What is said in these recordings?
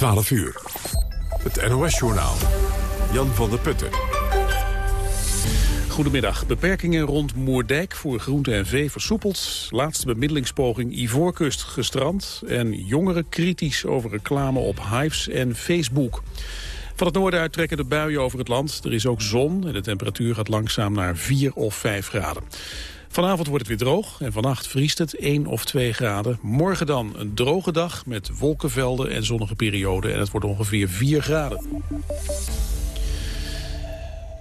12 uur. Het NOS-journaal. Jan van der Putten. Goedemiddag. Beperkingen rond Moerdijk voor groente en vee versoepeld. Laatste bemiddelingspoging Ivoorkust gestrand. En jongeren kritisch over reclame op Hives en Facebook. Van het noorden uit trekken de buien over het land. Er is ook zon en de temperatuur gaat langzaam naar 4 of 5 graden. Vanavond wordt het weer droog en vannacht vriest het 1 of 2 graden. Morgen dan een droge dag met wolkenvelden en zonnige perioden. En het wordt ongeveer 4 graden.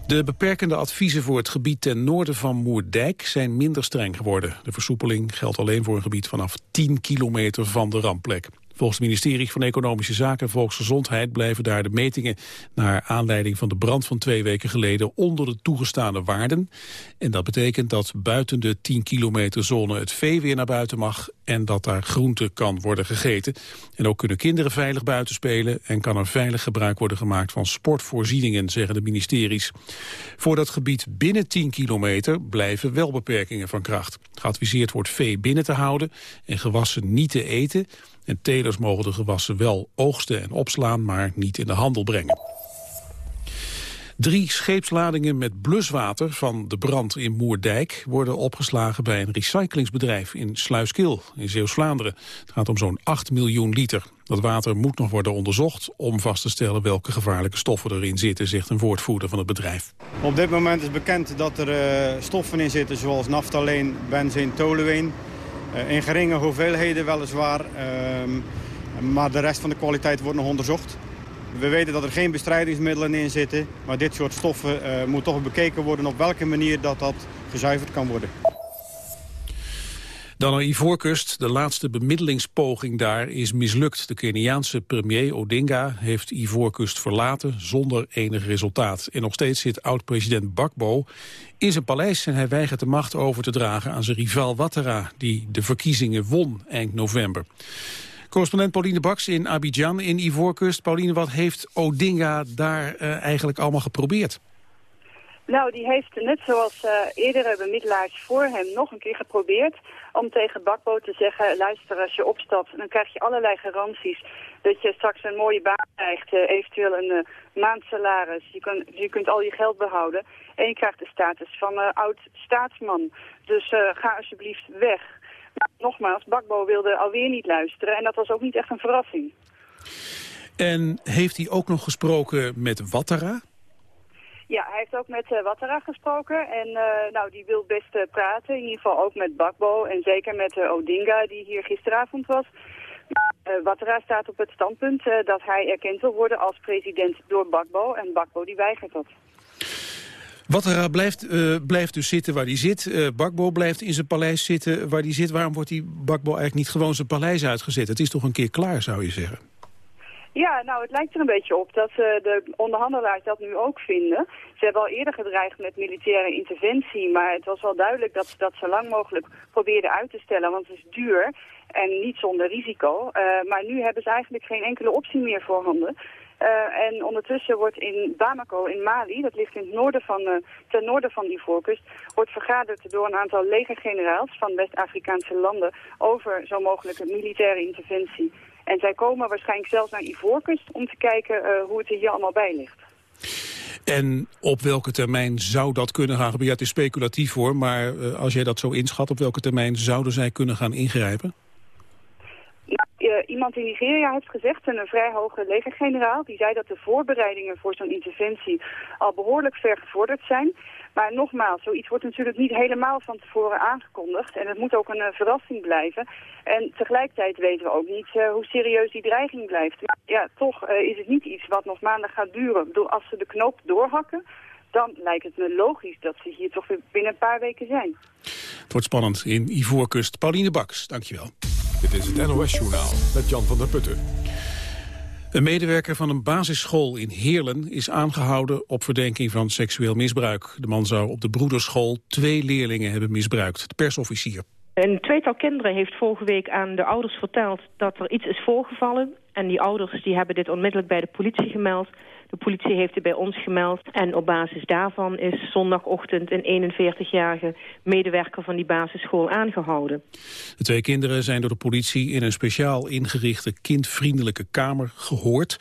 De beperkende adviezen voor het gebied ten noorden van Moerdijk zijn minder streng geworden. De versoepeling geldt alleen voor een gebied vanaf 10 kilometer van de rampplek. Volgens het ministerie van Economische Zaken en Volksgezondheid blijven daar de metingen naar aanleiding van de brand van twee weken geleden onder de toegestane waarden. En dat betekent dat buiten de 10 kilometer zone het vee weer naar buiten mag en dat daar groente kan worden gegeten. En ook kunnen kinderen veilig buiten spelen en kan er veilig gebruik worden gemaakt van sportvoorzieningen, zeggen de ministeries. Voor dat gebied binnen 10 kilometer blijven wel beperkingen van kracht. Geadviseerd wordt vee binnen te houden en gewassen niet te eten en telers mogen de gewassen wel oogsten en opslaan, maar niet in de handel brengen. Drie scheepsladingen met bluswater van de brand in Moerdijk worden opgeslagen bij een recyclingsbedrijf in Sluiskil in Zeeuws-Vlaanderen. Het gaat om zo'n 8 miljoen liter. Dat water moet nog worden onderzocht om vast te stellen welke gevaarlijke stoffen erin zitten, zegt een woordvoerder van het bedrijf. Op dit moment is bekend dat er uh, stoffen in zitten zoals naftaleen, benzine, tolueen. Uh, in geringe hoeveelheden weliswaar, uh, maar de rest van de kwaliteit wordt nog onderzocht. We weten dat er geen bestrijdingsmiddelen in zitten. Maar dit soort stoffen uh, moet toch bekeken worden op welke manier dat, dat gezuiverd kan worden. Dan naar Ivoorkust. De laatste bemiddelingspoging daar is mislukt. De Keniaanse premier Odinga heeft Ivoorkust verlaten zonder enig resultaat. En nog steeds zit oud-president Bakbo in zijn paleis en hij weigert de macht over te dragen aan zijn rivaal Ouattara, die de verkiezingen won eind november. Correspondent Pauline Baks in Abidjan in Ivoorkust. Pauline, wat heeft Odinga daar uh, eigenlijk allemaal geprobeerd? Nou, die heeft net zoals uh, eerdere bemiddelaars voor hem nog een keer geprobeerd om tegen Bakbo te zeggen, luister als je opstapt, dan krijg je allerlei garanties dat je straks een mooie baan krijgt, uh, eventueel een uh, maandsalaris, je, je kunt al je geld behouden en je krijgt de status van oud staatsman. Dus ga alsjeblieft weg nogmaals, Bakbo wilde alweer niet luisteren en dat was ook niet echt een verrassing. En heeft hij ook nog gesproken met Wattara? Ja, hij heeft ook met uh, gesproken en uh, nou, die wil best uh, praten, in ieder geval ook met Bakbo en zeker met Odinga die hier gisteravond was. Wattara staat op het standpunt dat hij erkend wil worden als president door Bakbo en Bakbo die weigert dat. Wattera blijft, blijft dus zitten waar hij zit. Bakbo blijft in zijn paleis zitten waar hij zit. Waarom wordt die Bakbo eigenlijk niet gewoon zijn paleis uitgezet? Het is toch een keer klaar, zou je zeggen? Ja, nou, het lijkt er een beetje op dat uh, de onderhandelaars dat nu ook vinden. Ze hebben al eerder gedreigd met militaire interventie, maar het was wel duidelijk dat ze dat zo lang mogelijk probeerden uit te stellen, want het is duur en niet zonder risico. maar nu hebben ze eigenlijk geen enkele optie meer voorhanden. Uh, en ondertussen wordt in Bamako in Mali, dat ligt in het noorden van, uh, ten noorden van die voorkust, wordt vergaderd door een aantal legergeneraals van West-Afrikaanse landen over zo'n mogelijke militaire interventie. En zij komen waarschijnlijk zelfs naar Ivoorkust om te kijken uh, hoe het er hier allemaal bij ligt. En op welke termijn zou dat kunnen gaan gebeuren? Ja, het is speculatief hoor, maar als jij dat zo inschat, op welke termijn zouden zij kunnen gaan ingrijpen? uh, iemand in Nigeria heeft gezegd, een vrij hoge legergeneraal, die zei dat de voorbereidingen voor zo'n interventie al behoorlijk ver gevorderd zijn. Maar nogmaals, zoiets wordt natuurlijk niet helemaal van tevoren aangekondigd. En het moet ook een uh, verrassing blijven. En tegelijkertijd weten we ook niet uh, hoe serieus die dreiging blijft. Maar ja, toch is het niet iets wat nog maanden gaat duren. Ik bedoel, als ze de knoop doorhakken, dan lijkt het me logisch dat ze hier toch weer binnen een paar weken zijn. Het wordt spannend in Ivoorkust. Pauline Baks, dankjewel. Dit is het NOS-journaal met Jan van der Putten. Een medewerker van een basisschool in Heerlen is aangehouden op verdenking van seksueel misbruik. De man zou op de broederschool twee leerlingen hebben misbruikt. De persofficier. Een tweetal kinderen heeft vorige week aan de ouders verteld dat er iets is voorgevallen. En die ouders die hebben dit onmiddellijk bij de politie gemeld. De politie heeft het bij ons gemeld. En op basis daarvan is zondagochtend een 41-jarige medewerker van die basisschool aangehouden. De twee kinderen zijn door de politie in een speciaal ingerichte kindvriendelijke kamer gehoord.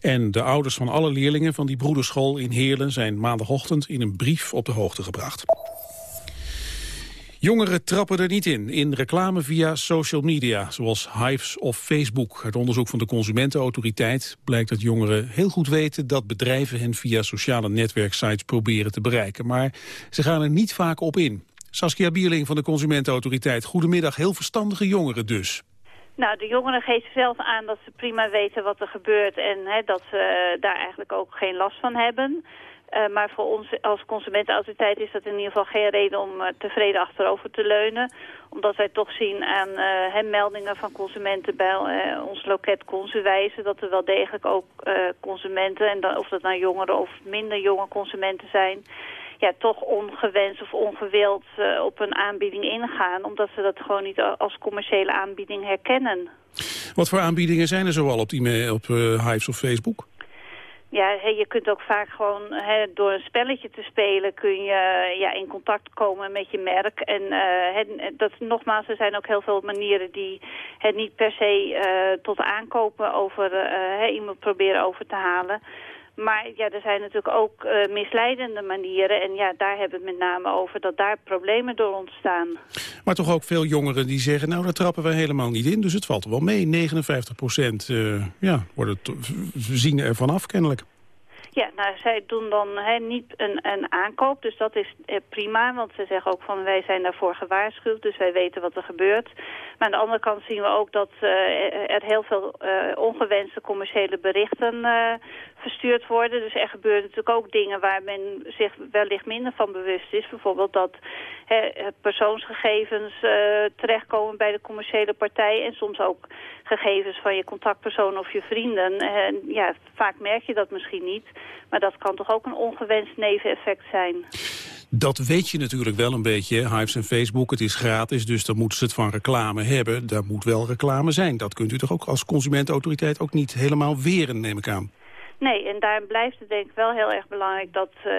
En de ouders van alle leerlingen van die broederschool in Heerlen zijn maandagochtend in een brief op de hoogte gebracht. Jongeren trappen er niet in, in reclame via social media, zoals Hives of Facebook. Uit onderzoek van de Consumentenautoriteit blijkt dat jongeren heel goed weten dat bedrijven hen via sociale netwerksites proberen te bereiken. Maar ze gaan er niet vaak op in. Saskia Bierling van de Consumentenautoriteit, goedemiddag, heel verstandige jongeren dus. Nou, de jongeren geven zelf aan dat ze prima weten wat er gebeurt en hè, dat ze daar eigenlijk ook geen last van hebben. Uh, maar voor ons als consumentenautoriteit is dat in ieder geval geen reden om uh, tevreden achterover te leunen. Omdat wij toch zien aan uh, meldingen van consumenten bij ons loket Consuwijze... dat er wel degelijk ook consumenten, en dan, of dat nou jongeren of minder jonge consumenten zijn... Ja, toch ongewenst of ongewild op een aanbieding ingaan... omdat ze dat gewoon niet als commerciële aanbieding herkennen. Wat voor aanbiedingen zijn er zoal op, die, op Hives of Facebook? Ja, je kunt ook vaak gewoon door een spelletje te spelen kun je ja, in contact komen met je merk. En uh, dat, nogmaals, er zijn ook heel veel manieren die het niet per se uh, tot aankopen over uh, iemand proberen over te halen. Maar ja, er zijn natuurlijk ook misleidende manieren. En ja, daar hebben we het met name over dat daar problemen door ontstaan. Maar toch ook veel jongeren die zeggen, nou daar trappen we helemaal niet in. Dus het valt wel mee. 59 procent ja, worden zien er vanaf kennelijk. Ja, nou, zij doen dan niet een, een aankoop, dus dat is eh, prima. Want ze zeggen ook van wij zijn daarvoor gewaarschuwd, dus wij weten wat er gebeurt. Maar aan de andere kant zien we ook dat uh, er heel veel uh, ongewenste commerciële berichten uh, verstuurd worden. Dus er gebeuren natuurlijk ook dingen waar men zich wellicht minder van bewust is. Bijvoorbeeld dat hè, persoonsgegevens terechtkomen bij de commerciële partij. En soms ook gegevens van je contactpersoon of je vrienden. En ja, vaak merk je dat misschien niet. Maar dat kan toch ook een ongewenst neveneffect zijn. Dat weet je natuurlijk wel een beetje, Hives en Facebook. Het is gratis, dus dan moeten ze het van reclame hebben. Daar moet wel reclame zijn. Dat kunt u toch ook als consumentenautoriteit ook niet helemaal weren, neem ik aan. Nee, en daarom blijft het denk ik wel heel erg belangrijk dat... Uh,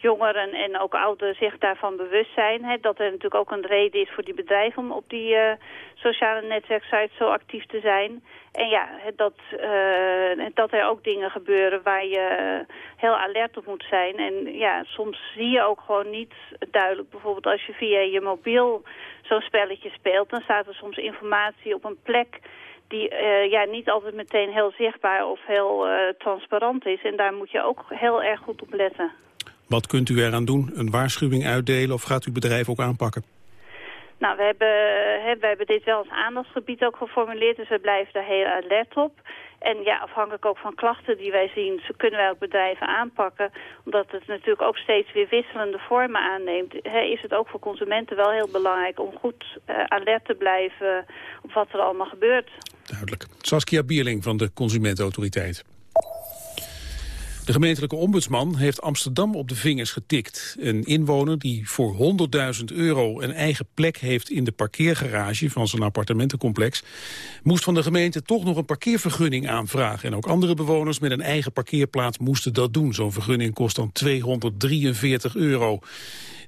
jongeren en ook ouderen zich daarvan bewust zijn. Hè, dat er natuurlijk ook een reden is voor die bedrijven om op die uh, sociale netwerksites zo actief te zijn. En ja, dat, uh, dat er ook dingen gebeuren waar je heel alert op moet zijn. En ja, soms zie je ook gewoon niet duidelijk. Bijvoorbeeld als je via je mobiel zo'n spelletje speelt... dan staat er soms informatie op een plek die uh, ja, niet altijd meteen heel zichtbaar of heel uh, transparant is. En daar moet je ook heel erg goed op letten. Wat kunt u eraan doen? Een waarschuwing uitdelen of gaat uw bedrijf ook aanpakken? Nou, we hebben, hè, we hebben dit wel als aandachtsgebied ook geformuleerd, dus we blijven daar heel alert op. En ja, afhankelijk ook van klachten die wij zien, zo kunnen wij ook bedrijven aanpakken. Omdat het natuurlijk ook steeds weer wisselende vormen aanneemt, hè, is het ook voor consumenten wel heel belangrijk om goed uh, alert te blijven op wat er allemaal gebeurt. Duidelijk. Saskia Bierling van de Consumentenautoriteit. De gemeentelijke ombudsman heeft Amsterdam op de vingers getikt. Een inwoner die voor 100.000 euro een eigen plek heeft in de parkeergarage van zijn appartementencomplex, moest van de gemeente toch nog een parkeervergunning aanvragen. En ook andere bewoners met een eigen parkeerplaats moesten dat doen. Zo'n vergunning kost dan 243 euro.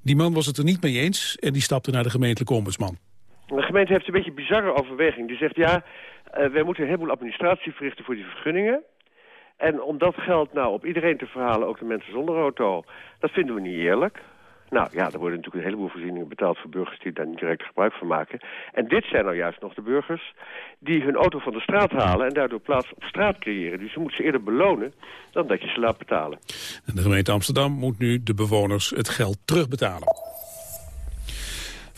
Die man was het er niet mee eens en die stapte naar de gemeentelijke ombudsman. De gemeente heeft een beetje een bizarre overweging. Die zegt ja, wij moeten een heleboel administratie verrichten voor die vergunningen. En om dat geld nou op iedereen te verhalen, ook de mensen zonder auto, dat vinden we niet eerlijk. Nou ja, er worden natuurlijk een heleboel voorzieningen betaald voor burgers die daar niet direct gebruik van maken. En dit zijn nou juist nog de burgers die hun auto van de straat halen en daardoor plaats op straat creëren. Dus je moet ze eerder belonen dan dat je ze laat betalen. En de gemeente Amsterdam moet nu de bewoners het geld terugbetalen.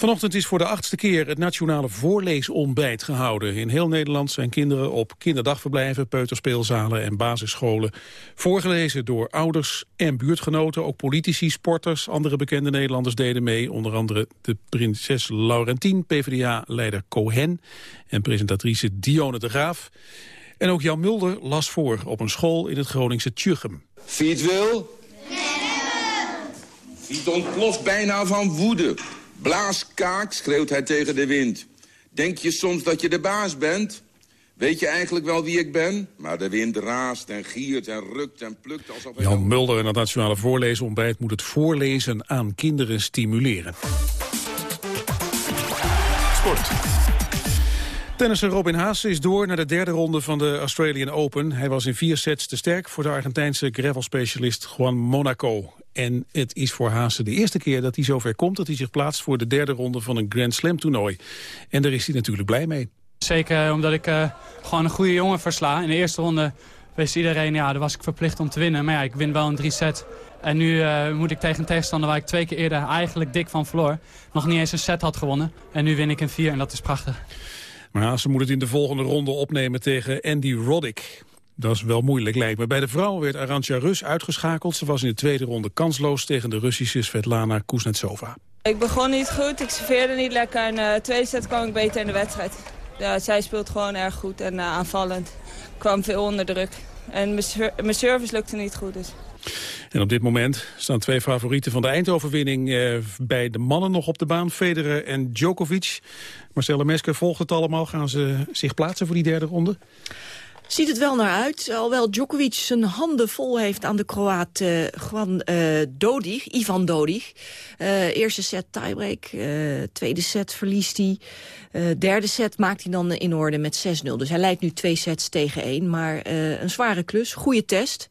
Vanochtend is voor de achtste keer het nationale voorleesontbijt gehouden. In heel Nederland zijn kinderen op kinderdagverblijven, peuterspeelzalen en basisscholen voorgelezen door ouders en buurtgenoten. Ook politici, sporters, andere bekende Nederlanders deden mee. Onder andere de prinses Laurentien, PvdA-leider Cohen en presentatrice Dione de Graaf. En ook Jan Mulder las voor op een school in het Groningse Tjuchem. Fiet wil? Nee. Fiet ontploft bijna van woede. Blaaskaak, schreeuwt hij tegen de wind. Denk je soms dat je de baas bent? Weet je eigenlijk wel wie ik ben? Maar de wind raast en giert en rukt en plukt alsof... Jan Mulder en het Nationale Voorleesontbijt moet het voorlezen aan kinderen stimuleren. Sport. Tennisser Robin Haase is door naar de derde ronde van de Australian Open. Hij was in vier sets te sterk voor de Argentijnse gravelspecialist Juan Monaco. En het is voor Haase de eerste keer dat hij zover komt... dat hij zich plaatst voor de derde ronde van een Grand Slam toernooi. En daar is hij natuurlijk blij mee. Zeker omdat ik uh, gewoon een goede jongen versla. In de eerste ronde wist iedereen, ja, daar was ik verplicht om te winnen. Maar ja, ik win wel een drie set. En nu uh, moet ik tegen een tegenstander waar ik twee keer eerder eigenlijk dik van verloor. Nog niet eens een set had gewonnen. En nu win ik in vier en dat is prachtig. Maar Haase moet het in de volgende ronde opnemen tegen Andy Roddick. Dat is wel moeilijk, lijkt me. Bij de vrouwen werd Arantja Rus uitgeschakeld. Ze was in de tweede ronde kansloos tegen de Russische Svetlana Kuznetsova. Ik begon niet goed, ik serveerde niet lekker. En uh, tweede set kwam ik beter in de wedstrijd. Ja, zij speelt gewoon erg goed en uh, aanvallend. Ik kwam veel onder druk. En mijn service lukte niet goed. Dus. En op dit moment staan twee favorieten van de eindoverwinning eh, bij de mannen nog op de baan. Federer en Djokovic. Marcella Mesker volgt het allemaal. Gaan ze zich plaatsen voor die derde ronde? Ziet het wel naar uit, alhoewel Djokovic zijn handen vol heeft aan de Kroaat uh, Juan uh, Dodig, Ivan Dodig. Uh, eerste set tiebreak, tweede set verliest hij. derde set maakt hij dan in orde met 6-0. Dus hij leidt nu twee sets tegen één, maar een zware klus, goede test.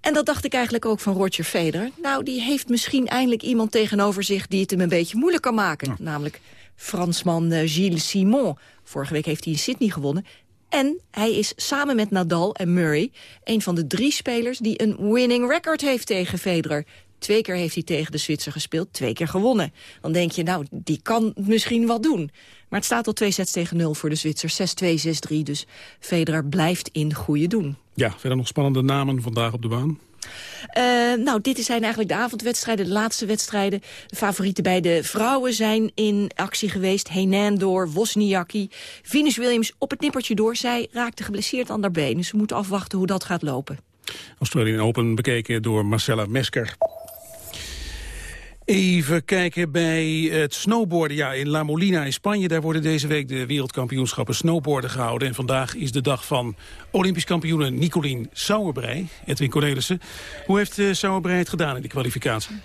En dat dacht ik eigenlijk ook van Roger Federer. Nou, die heeft misschien eindelijk iemand tegenover zich die het hem een beetje moeilijk kan maken. Namelijk Fransman Gilles Simon. Vorige week heeft hij in Sydney gewonnen. En hij is samen met Nadal en Murray een van de drie spelers... die een winning record heeft tegen Federer. Twee keer heeft hij tegen de Zwitser gespeeld, twee keer gewonnen. Dan denk je, nou, die kan misschien wat doen. Maar het staat al twee sets tegen nul voor de Zwitser. 6-2, 6-3, dus Federer blijft in goede doen. Ja, verder nog spannende namen vandaag op de baan. Uh, nou, dit zijn eigenlijk de avondwedstrijden, de laatste wedstrijden. De favorieten bij de vrouwen zijn in actie geweest. Henan door, Wozniacki. Venus Williams op het nippertje door. Zij raakte geblesseerd aan haar been. Dus we moeten afwachten hoe dat gaat lopen. Australian Open bekeken door Marcella Mesker. Even kijken bij het snowboarden. Ja, in La Molina in Spanje, daar worden deze week de wereldkampioenschappen snowboarden gehouden. En vandaag is de dag van Olympisch kampioene Nicolien Sauerbrei. Edwin Cornelissen. Hoe heeft uh, Sauerbrei het gedaan in de kwalificatie?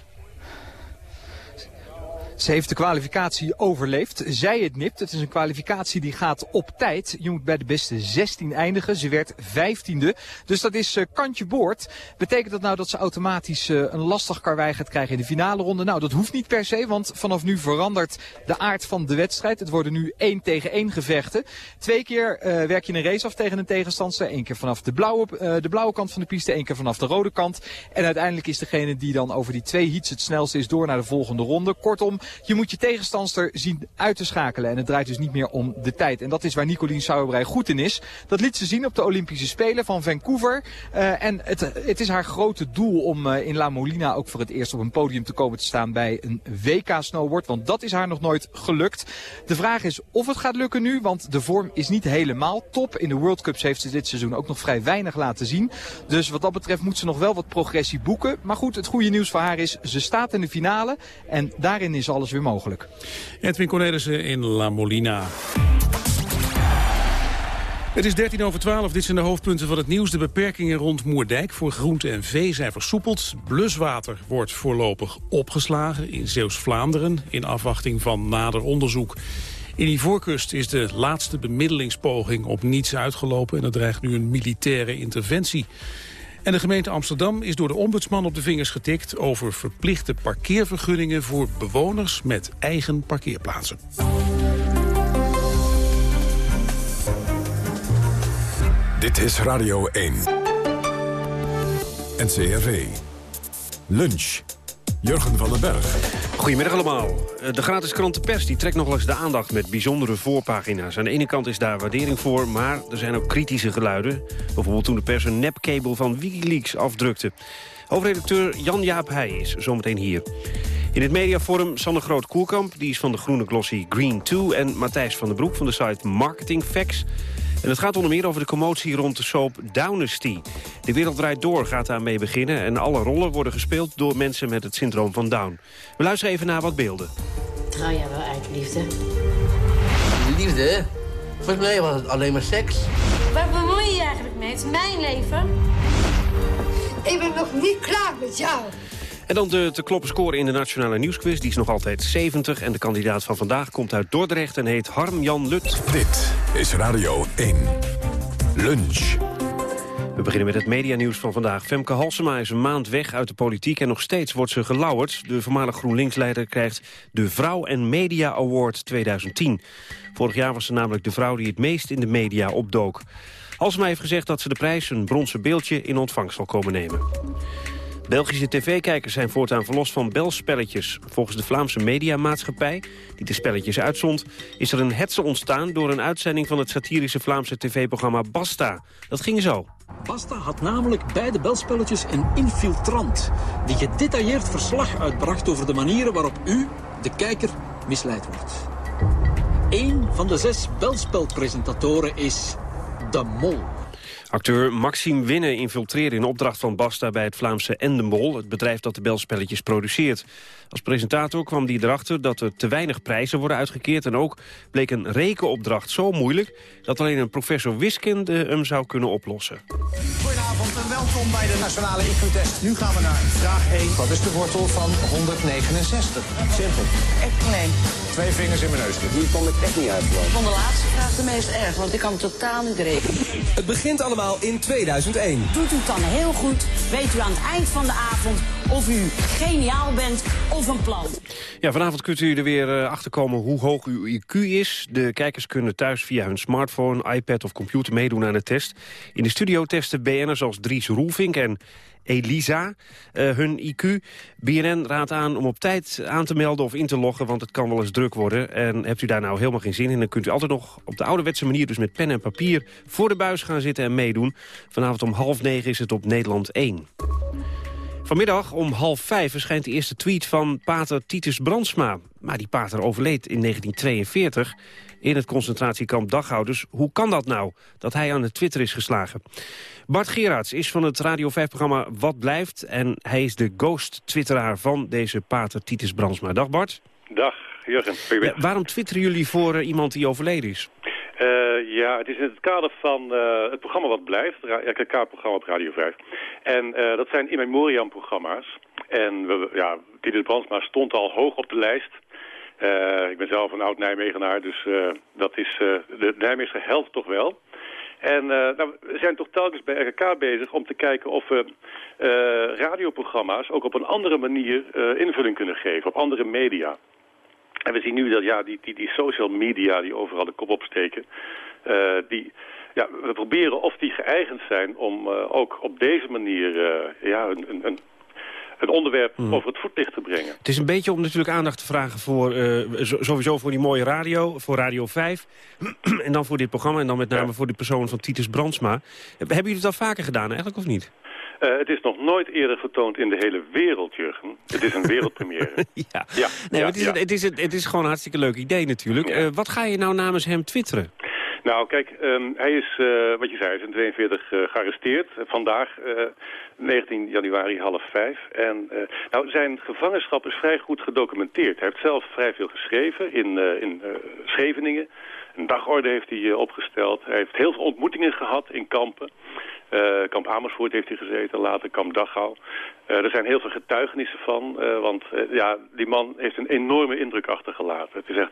Ze heeft de kwalificatie overleefd. Zij het nipt. Het is een kwalificatie die gaat op tijd. Je moet bij de beste 16 eindigen. Ze werd 15e. Dus dat is uh, kantje boord. Betekent dat nou dat ze automatisch uh, een lastig karwei gaat krijgen in de finale ronde? Nou, dat hoeft niet per se. Want vanaf nu verandert de aard van de wedstrijd. Het worden nu 1 tegen 1 gevechten. Twee keer uh, werk je een race af tegen een tegenstander. Eén keer vanaf de blauwe, de blauwe kant van de piste. één keer vanaf de rode kant. En uiteindelijk is degene die dan over die twee heats het snelste is door naar de volgende ronde. Kortom, je moet je tegenstander zien uit te schakelen. En het draait dus niet meer om de tijd. En dat is waar Nicolien Sauerbrei goed in is. Dat liet ze zien op de Olympische Spelen van Vancouver. Uh, en het, het is haar grote doel om uh, in La Molina ook voor het eerst op een podium te komen te staan bij een WK snowboard. Want dat is haar nog nooit gelukt. De vraag is of het gaat lukken nu. Want de vorm is niet helemaal top. In de World Cups heeft ze dit seizoen ook nog vrij weinig laten zien. Dus wat dat betreft moet ze nog wel wat progressie boeken. Maar goed, het goede nieuws voor haar is, ze staat in de finale. En daarin is alles weer mogelijk. Edwin Cornelissen in La Molina. Het is 13 over 12. Dit zijn de hoofdpunten van het nieuws. De beperkingen rond Moerdijk voor groente en vee zijn versoepeld. Bluswater wordt voorlopig opgeslagen in Zeeuws-Vlaanderen... in afwachting van nader onderzoek. In die voorkust is de laatste bemiddelingspoging op niets uitgelopen... en er dreigt nu een militaire interventie. En de gemeente Amsterdam is door de ombudsman op de vingers getikt... over verplichte parkeervergunningen voor bewoners met eigen parkeerplaatsen. Dit is Radio 1. NCRV. Lunch. Jurgen van den Berg. Goedemiddag allemaal. Eh, de gratis krant De Pers die trekt nog eens de aandacht met bijzondere voorpagina's. Aan de ene kant is daar waardering voor, maar er zijn ook kritische geluiden. Bijvoorbeeld toen de pers een nepcable van Wikileaks afdrukte. Hoofdredacteur Jan-Jaap Heij is zometeen hier. In het mediaforum Sanne Groot-Koelkamp, die is van de groene glossy Green 2... en Matthijs van den Broek van de site Marketing Facts... En het gaat onder meer over de commotie rond de soap Downesty. De Wereld Draait Door gaat daarmee beginnen... en alle rollen worden gespeeld door mensen met het syndroom van Down. We luisteren even naar wat beelden. Vertrouw jij wel uit liefde? Liefde? Volgens mij was het alleen maar seks. Waar bemoei je je eigenlijk mee? Het is mijn leven. Ik ben nog niet klaar met jou. En dan de te kloppen score in de Nationale Nieuwsquiz. Die is nog altijd 70. En de kandidaat van vandaag komt uit Dordrecht en heet Harm-Jan Lut. Dit is Radio 1. Lunch. We beginnen met het medianieuws van vandaag. Femke Halsema is een maand weg uit de politiek en nog steeds wordt ze gelauwerd. De voormalig GroenLinks-leider krijgt de Vrouw en Media Award 2010. Vorig jaar was ze namelijk de vrouw die het meest in de media opdook. Halsema heeft gezegd dat ze de prijs, een bronzen beeldje, in ontvangst zal komen nemen. Belgische tv-kijkers zijn voortaan verlost van belspelletjes. Volgens de Vlaamse mediamaatschappij, die de spelletjes uitzond... is er een hetze ontstaan door een uitzending van het satirische Vlaamse tv-programma Basta. Dat ging zo. Basta had namelijk bij de belspelletjes een infiltrant... die gedetailleerd verslag uitbracht over de manieren waarop u, de kijker, misleid wordt. Eén van de zes belspelpresentatoren is de mol. Acteur Maxime Winnen infiltreerde in opdracht van Basta bij het Vlaamse Endemol, het bedrijf dat de belspelletjes produceert. Als presentator kwam hij erachter dat er te weinig prijzen worden uitgekeerd en ook bleek een rekenopdracht zo moeilijk dat alleen een professor wiskunde hem zou kunnen oplossen. Goedenavond en welkom bij de Nationale IQ-test. Nu gaan we naar vraag 1. Wat is de wortel van 169? Simpel. Echt nee. Twee vingers in mijn neus. Hier kom ik echt niet uit. Ik vond de laatste vraag de meest erg, want ik kan totaal niet rekenen. Het begint allemaal in 2001. Doet u het dan heel goed, weet u aan het eind van de avond of u geniaal bent of een plant. Ja, vanavond kunt u er weer uh, achterkomen hoe hoog uw IQ is. De kijkers kunnen thuis via hun smartphone, iPad of computer meedoen aan de test. In de studio testen BN'ers als Dries Roelvink en Elisa uh, hun IQ. BNN raadt aan om op tijd aan te melden of in te loggen, want het kan wel eens druk worden. En hebt u daar nou helemaal geen zin in, dan kunt u altijd nog op de ouderwetse manier, dus met pen en papier, voor de buis gaan zitten en meedoen. Vanavond om half negen is het op Nederland 1. Vanmiddag om half vijf verschijnt de eerste tweet van pater Titus Brandsma. Maar die pater overleed in 1942 in het concentratiekamp Dachau. Dus hoe kan dat nou, dat hij aan de Twitter is geslagen? Bart Gerards is van het Radio 5-programma Wat Blijft... en hij is de ghost-twitteraar van deze pater Titus Brandsma. Dag Bart. Dag, Jurgen. Ja, waarom twitteren jullie voor uh, iemand die overleden is? Uh, ja, het is in het kader van uh, het programma Wat Blijft, het RKK-programma op Radio 5. En uh, dat zijn in memoriam programma's. En we, ja, Titus Brandsma stond al hoog op de lijst. ik ben zelf een oud-Nijmegenaar, dus dat is de Nijmeegse held toch wel. En nou, we zijn toch telkens bij RKK bezig om te kijken of we radioprogramma's ook op een andere manier invulling kunnen geven, op andere media. En we zien nu dat ja, die, die, die social media die overal de kop opsteken... Uh, die, ja, we proberen of die geëigend zijn om uh, ook op deze manier uh, ja, een, een, een onderwerp mm. over het voetlicht te brengen. Het is een beetje om natuurlijk aandacht te vragen voor sowieso voor die mooie radio, voor Radio 5. en dan voor dit programma en dan met name ja. voor die persoon van Titus Brandsma. Hebben jullie het al vaker gedaan eigenlijk of niet? Uh, het is nog nooit eerder vertoond in de hele wereld, Jurgen. Het is een wereldpremière. ja. ja. Nee, ja, het, is ja. Het, is het is gewoon een hartstikke leuk idee natuurlijk. Uh, wat ga je nou namens hem twitteren? Nou, kijk, um, hij is, uh, wat je zei, is in 42 uh, gearresteerd. Vandaag, uh, 19 januari, half vijf. En nou, zijn gevangenschap is vrij goed gedocumenteerd. Hij heeft zelf vrij veel geschreven in, in Scheveningen. Een dagorde heeft hij opgesteld. Hij heeft heel veel ontmoetingen gehad in kampen. Uh, kamp Amersfoort heeft hij gezeten, later kamp Dachau. Uh, er zijn heel veel getuigenissen van, uh, want ja, die man heeft een enorme indruk achtergelaten. Het is echt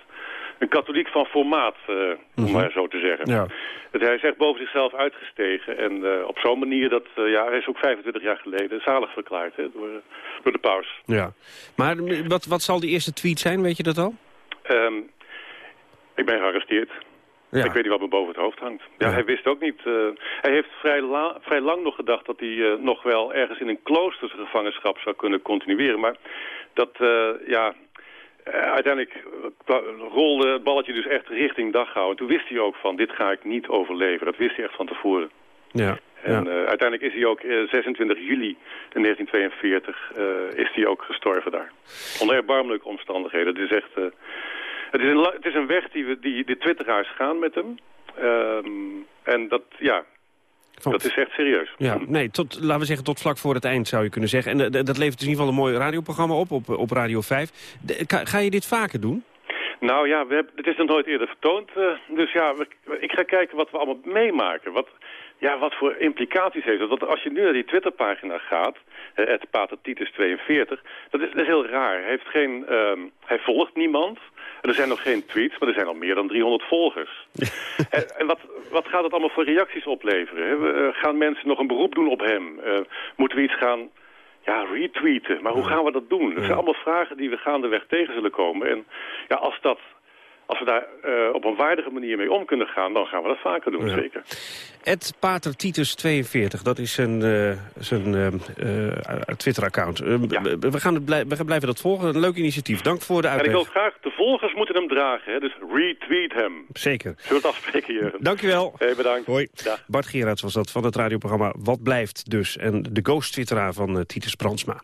een katholiek van formaat, mm -hmm. om maar zo te zeggen. Ja. Het, hij is echt boven zichzelf uitgestegen en op zo'n manier dat, ja, hij is ook 25 jaar geleden zalig verklaard hè, door, door de paus. Ja, maar wat, wat zal die eerste tweet zijn, weet je dat al? Um, ik ben gearresteerd. Ja. Ik weet niet wat me boven het hoofd hangt. Ja, ja. Hij wist ook niet. Uh, hij heeft vrij, la vrij, lang nog gedacht dat hij uh, nog wel ergens in een kloostergevangenschap zou kunnen continueren. Maar dat, uh, ja, uiteindelijk rolde het balletje dus echt richting Dachau. En toen wist hij ook van, dit ga ik niet overleven. Dat wist hij echt van tevoren. Ja. En uiteindelijk is hij ook 26 juli 1942 is hij ook gestorven daar. Onder erbarmelijke omstandigheden. Het is echt... Het is een, het is een weg die, we, die de twitteraars gaan met hem. Um, en dat, ja, dat is echt serieus. Ja, nee, tot, laten we zeggen tot vlak voor het eind zou je kunnen zeggen. En uh, dat levert dus in ieder geval een mooi radioprogramma op, op, op Radio 5. De, ga, ga, je dit vaker doen? Nou ja, we hebben, het is nog nooit eerder vertoond. eh, dus ja, we- ik ga kijken wat we allemaal meemaken. Wat, ja, wat voor implicaties heeft het? Want als je nu naar die Twitterpagina gaat, eh, het Pater Titus 42, dat is, dat is heel raar. Hij, heeft geen, ehm, hij volgt niemand. En Er zijn nog geen tweets, maar er zijn al meer dan 300 volgers. en en wat, wat gaat het allemaal voor reacties opleveren? hè? We, eh, gaan mensen nog een beroep doen op hem? Eh, moeten we iets gaan ja, retweeten? Maar hoe gaan we dat doen? Dat zijn allemaal vragen die we gaandeweg tegen zullen komen. En ja, als, dat, als we daar eh, op een waardige manier mee om kunnen gaan... dan gaan we dat vaker doen, Ja. zeker. Ed Pater Titus 42, dat is zijn, eh, zijn eh, Twitter-account. We- gaan het blij- we gaan blijven dat volgen. Een leuk initiatief. Dank voor de En ik uitleg. wil graag, de volgers moeten hem dragen. Hè? Dus retweet hem. Zeker. Zullen we het afspreken, Jurgen? Dankjewel. Hey, bedankt. Hoi. Bart Gerards was dat van het radioprogramma Wat Blijft Dus. En de ghost-twitteraar van Titus Brandsma.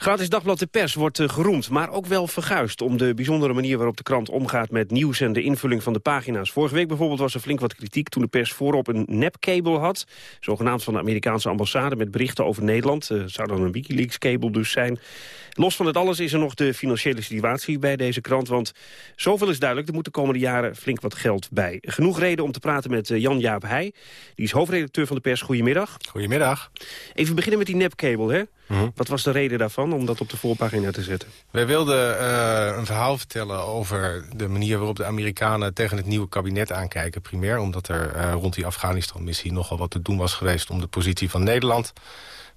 Gratis Dagblad De Pers wordt eh, geroemd, maar ook wel verguisd... om de bijzondere manier waarop de krant omgaat met nieuws... en de invulling van de pagina's. Vorige week bijvoorbeeld was er flink wat kritiek... toen de pers voorop een nepcable had. Zogenaamd van de Amerikaanse ambassade met berichten over Nederland. Eh, zou dan een Wikileaks-cable dus zijn. Los van het alles is er nog de financiële situatie bij deze krant. Want zoveel is duidelijk, er moet de komende jaren flink wat geld bij. Genoeg reden om te praten met eh, Jan-Jaap Heij. Die is hoofdredacteur van de pers. Goedemiddag. Goedemiddag. Even beginnen met die nepcable, hè? Wat was de reden daarvan om dat op de voorpagina te zetten? Wij wilden eh, een verhaal vertellen over de manier waarop de Amerikanen tegen het nieuwe kabinet aankijken. Primair omdat er eh, rond die Afghanistan-missie nogal wat te doen was geweest om de positie van Nederland.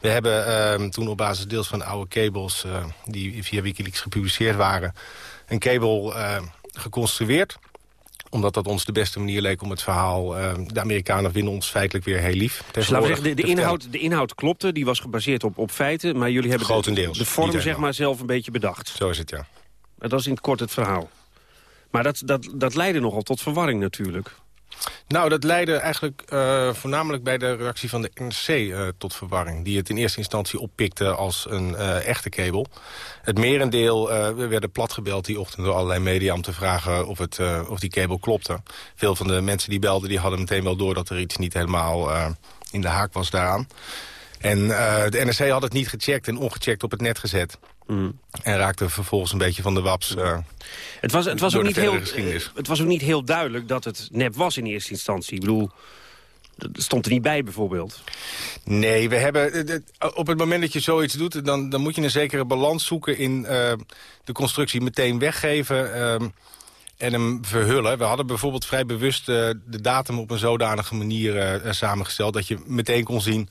We hebben eh, toen op basis deels van oude cables eh, die via Wikileaks gepubliceerd waren... een eh, geconstrueerd omdat dat ons de beste manier leek om het verhaal... eh, de Amerikanen vinden ons feitelijk weer heel lief. Dus laten we zeggen, de, inhoud, de inhoud klopte, die was gebaseerd op, op feiten... maar jullie hebben de, Grotendeels, de vorm zeg maar zelf een beetje bedacht. Zo is het, ja. Dat is in het kort het verhaal. Maar dat, dat, dat leidde nogal tot verwarring natuurlijk. Nou, dat leidde eigenlijk eh, voornamelijk bij de reactie van de NRC eh, tot verwarring. Die het in eerste instantie oppikte als een eh, echte kabel. Het merendeel we werden platgebeld die ochtend door allerlei media... om te vragen of, het, of die kabel klopte. Veel van de mensen die belden die hadden meteen wel door... dat er iets niet helemaal in de haak was daaraan. En de NRC had het niet gecheckt en ongecheckt op het net gezet. En raakte vervolgens een beetje van de waps. eh, Het was, het, was ook niet heel, het was ook niet heel duidelijk dat het nep was in eerste instantie. Ik bedoel, dat stond er niet bij bijvoorbeeld. Nee, we hebben, eh, op het moment dat je zoiets doet... dan, dan moet je een zekere balans zoeken in eh, de constructie meteen weggeven... ehm, en hem verhullen. We hadden bijvoorbeeld vrij bewust de datum op een zodanige manier samengesteld... dat je meteen kon zien...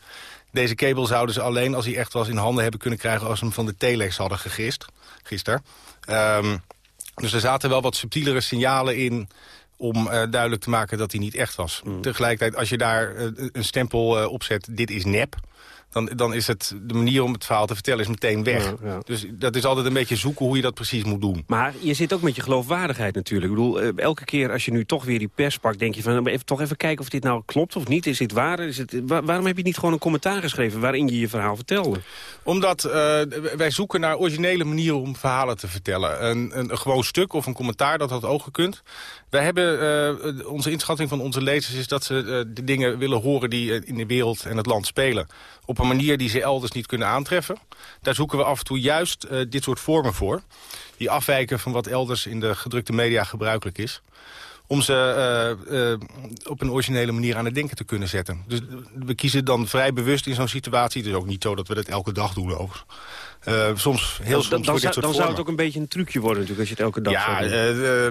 deze kabel zouden ze alleen als hij echt was in handen hebben kunnen krijgen... als ze hem van de telex hadden gegist, gisteren. Ehm, dus er zaten wel wat subtielere signalen in om eh, duidelijk te maken dat hij niet echt was. Tegelijkertijd, als je daar eh, een stempel eh, op zet, dit is nep... Dan, dan is het de manier om het verhaal te vertellen is meteen weg. Ja, ja. Dus dat is altijd een beetje zoeken hoe je dat precies moet doen. Maar je zit ook met je geloofwaardigheid natuurlijk. Ik bedoel, eh, elke keer als je nu toch weer die pers pakt... denk je van, nou, even, toch even kijken of dit nou klopt of niet. Is dit waar? Is het, wa- waarom heb je niet gewoon een commentaar geschreven... waarin je je verhaal vertelde? Omdat eh, wij zoeken naar originele manieren om verhalen te vertellen. Een, een, een gewoon stuk of een commentaar, dat had ook gekund. Wij hebben, eh, onze inschatting van onze lezers is dat ze eh, de dingen willen horen... die eh, in de wereld en het land spelen. Op een manier die ze elders niet kunnen aantreffen. Daar zoeken we af en toe juist dit soort vormen voor. Die afwijken van wat elders in de gedrukte media gebruikelijk is om ze op een originele manier aan het denken te kunnen zetten. Dus we kiezen dan vrij bewust in zo'n situatie. Het is ook niet zo dat we dat elke dag doen overigens. Eh, soms, heel dan, soms dan, dit zou, soort dan zou het ook een beetje een trucje worden natuurlijk... als je het elke dag Ja, zou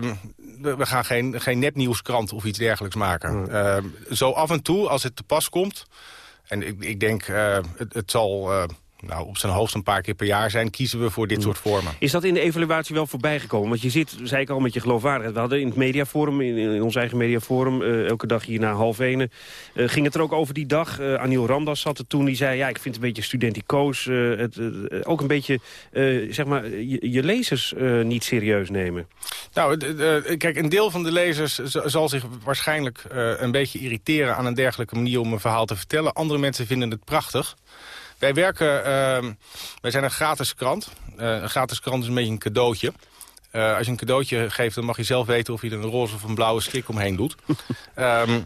doen. eh, we gaan geen, geen nepnieuwskrant of iets dergelijks maken. Eh, zo af en toe, als het te pas komt... en ik, ik denk, eh, het, het zal nou, op zijn hoogst een paar keer per jaar zijn... kiezen we voor dit soort vormen. Is dat in de evaluatie wel voorbij gekomen? Want je zit, zei ik al, met je geloofwaardigheid. We hadden in het mediaforum, in, in ons eigen mediaforum... eh, elke dag hier na half ene, eh, ging het er ook over die dag. Eh Aniel Ramdas zat er toen, die zei... ja, ik vind het een beetje studenticoos. het, ook een beetje, zeg maar, je, je lezers niet serieus nemen. Nou, kijk, een deel van de lezers zal zich waarschijnlijk een beetje irriteren... aan een dergelijke manier om een verhaal te vertellen. Andere mensen vinden het prachtig. Wij werken, ehm, wij zijn een gratis krant. Eh, een gratis krant is een beetje een cadeautje. Eh, als je een cadeautje geeft, dan mag je zelf weten of je er een roze of een blauwe strik omheen doet. Ehm,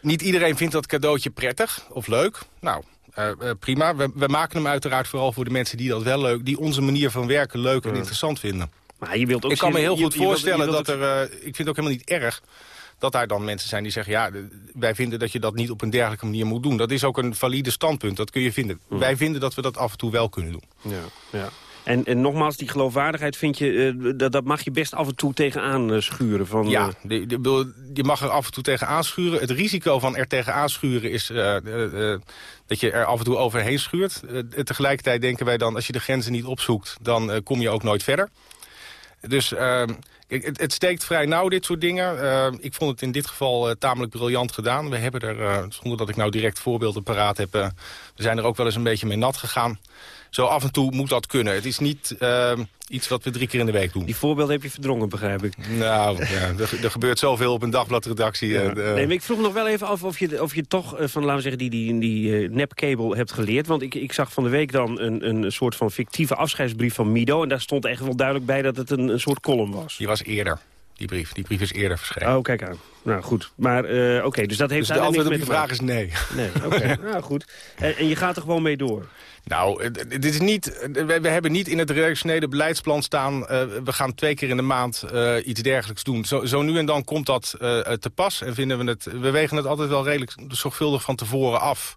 niet iedereen vindt dat cadeautje prettig of leuk. Nou, eh, prima. We, we maken hem uiteraard vooral voor de mensen die dat wel leuk... die onze manier van werken leuk en interessant vinden. Maar je wilt ook ik kan me heel je- goed je voorstellen wilt dat er... ik vind het ook helemaal niet erg dat daar dan mensen zijn die zeggen... ja, wij vinden dat je dat niet op een dergelijke manier moet doen. Dat is ook een valide standpunt, dat kun je vinden. Wij vinden dat we dat af en toe wel kunnen doen. Ja, ja. En, en nogmaals, die geloofwaardigheid vind je, eh, dat, dat mag je best af en toe tegenaan eh, schuren. Van, Ja, eh, de- de- bedoel, je mag er af en toe tegen aanschuren. Het risico van er tegen aanschuren is eh, eh, eh, dat je er af en toe overheen schuurt. Tegelijkertijd denken wij dan, als je de grenzen niet opzoekt... dan kom je ook nooit verder. Dus eh, het, steekt vrij nauw, dit soort dingen. Eh, ik vond het in dit geval eh, tamelijk briljant gedaan. We hebben er, eh, zonder dat ik nou direct voorbeelden paraat heb... we zijn er ook wel eens een beetje mee nat gegaan. Zo af en toe moet dat kunnen. Het is niet eh, iets wat we drie keer in de week doen. Die voorbeelden heb je verdrongen, begrijp ik. Nou, ja, er, er gebeurt zoveel op een dagbladredactie. Ja. eh, eh, nee, maar ik vroeg nog wel even af of je, of je toch eh, van, laten we zeggen, die, die, die nepcable hebt geleerd. Want ik, ik zag van de week dan een, een soort van fictieve afscheidsbrief van Mido. En daar stond echt wel duidelijk bij dat het een, een soort column was. Die was eerder, die brief. Die brief is eerder verschenen. Oh, kijk aan. Nou, goed. Maar, eh, oké, dus dat heeft Dus de daar niks antwoord op je vraag is nee. Nee, oké. nou, goed. En, en je gaat er gewoon mee door. Nou, eh, dit is niet, eh, we, we hebben niet in het redactionele beleidsplan staan... eh, we gaan twee keer in de maand eh, iets dergelijks doen. Zo, zo nu en dan komt dat eh, te pas en vinden we het... We wegen het altijd wel redelijk zorgvuldig van tevoren af.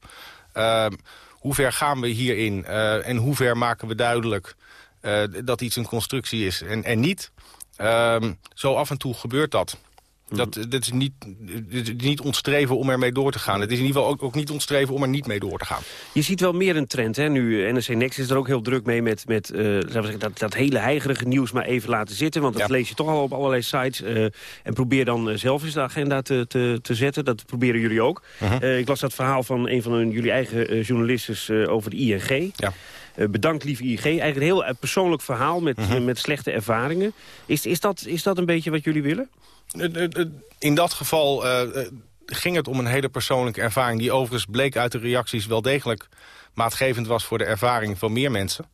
Eh, hoe ver gaan we hierin eh, en hoe ver maken we duidelijk... eh, dat iets een constructie is en, en niet. Ehm, zo af en toe gebeurt dat. Dat, dat is niet, dit is niet ontstreven om ermee door te gaan. Het is in ieder geval ook, ook niet ontstreven om er niet mee door te gaan. Je ziet wel meer een trend, hè? Nu eh, NRC Next is er ook heel druk mee met, met zeggen, dat, dat hele heigerige nieuws maar even laten zitten. Want dat lees je toch al op allerlei sites. eh, en probeer dan zelf eens de agenda te, te, te zetten. Dat proberen jullie ook. Eh, ik las dat verhaal van een van hun- jullie eigen journalisten over de ING. Ja. Eh, bedankt lieve ING. Eigenlijk een heel eh, persoonlijk verhaal met, Mhm. eh, met slechte ervaringen. Is, is, dat, is dat een beetje wat jullie willen? In dat geval ging het om een hele persoonlijke ervaring... die overigens bleek uit de reacties wel degelijk maatgevend was... voor de ervaring van meer mensen.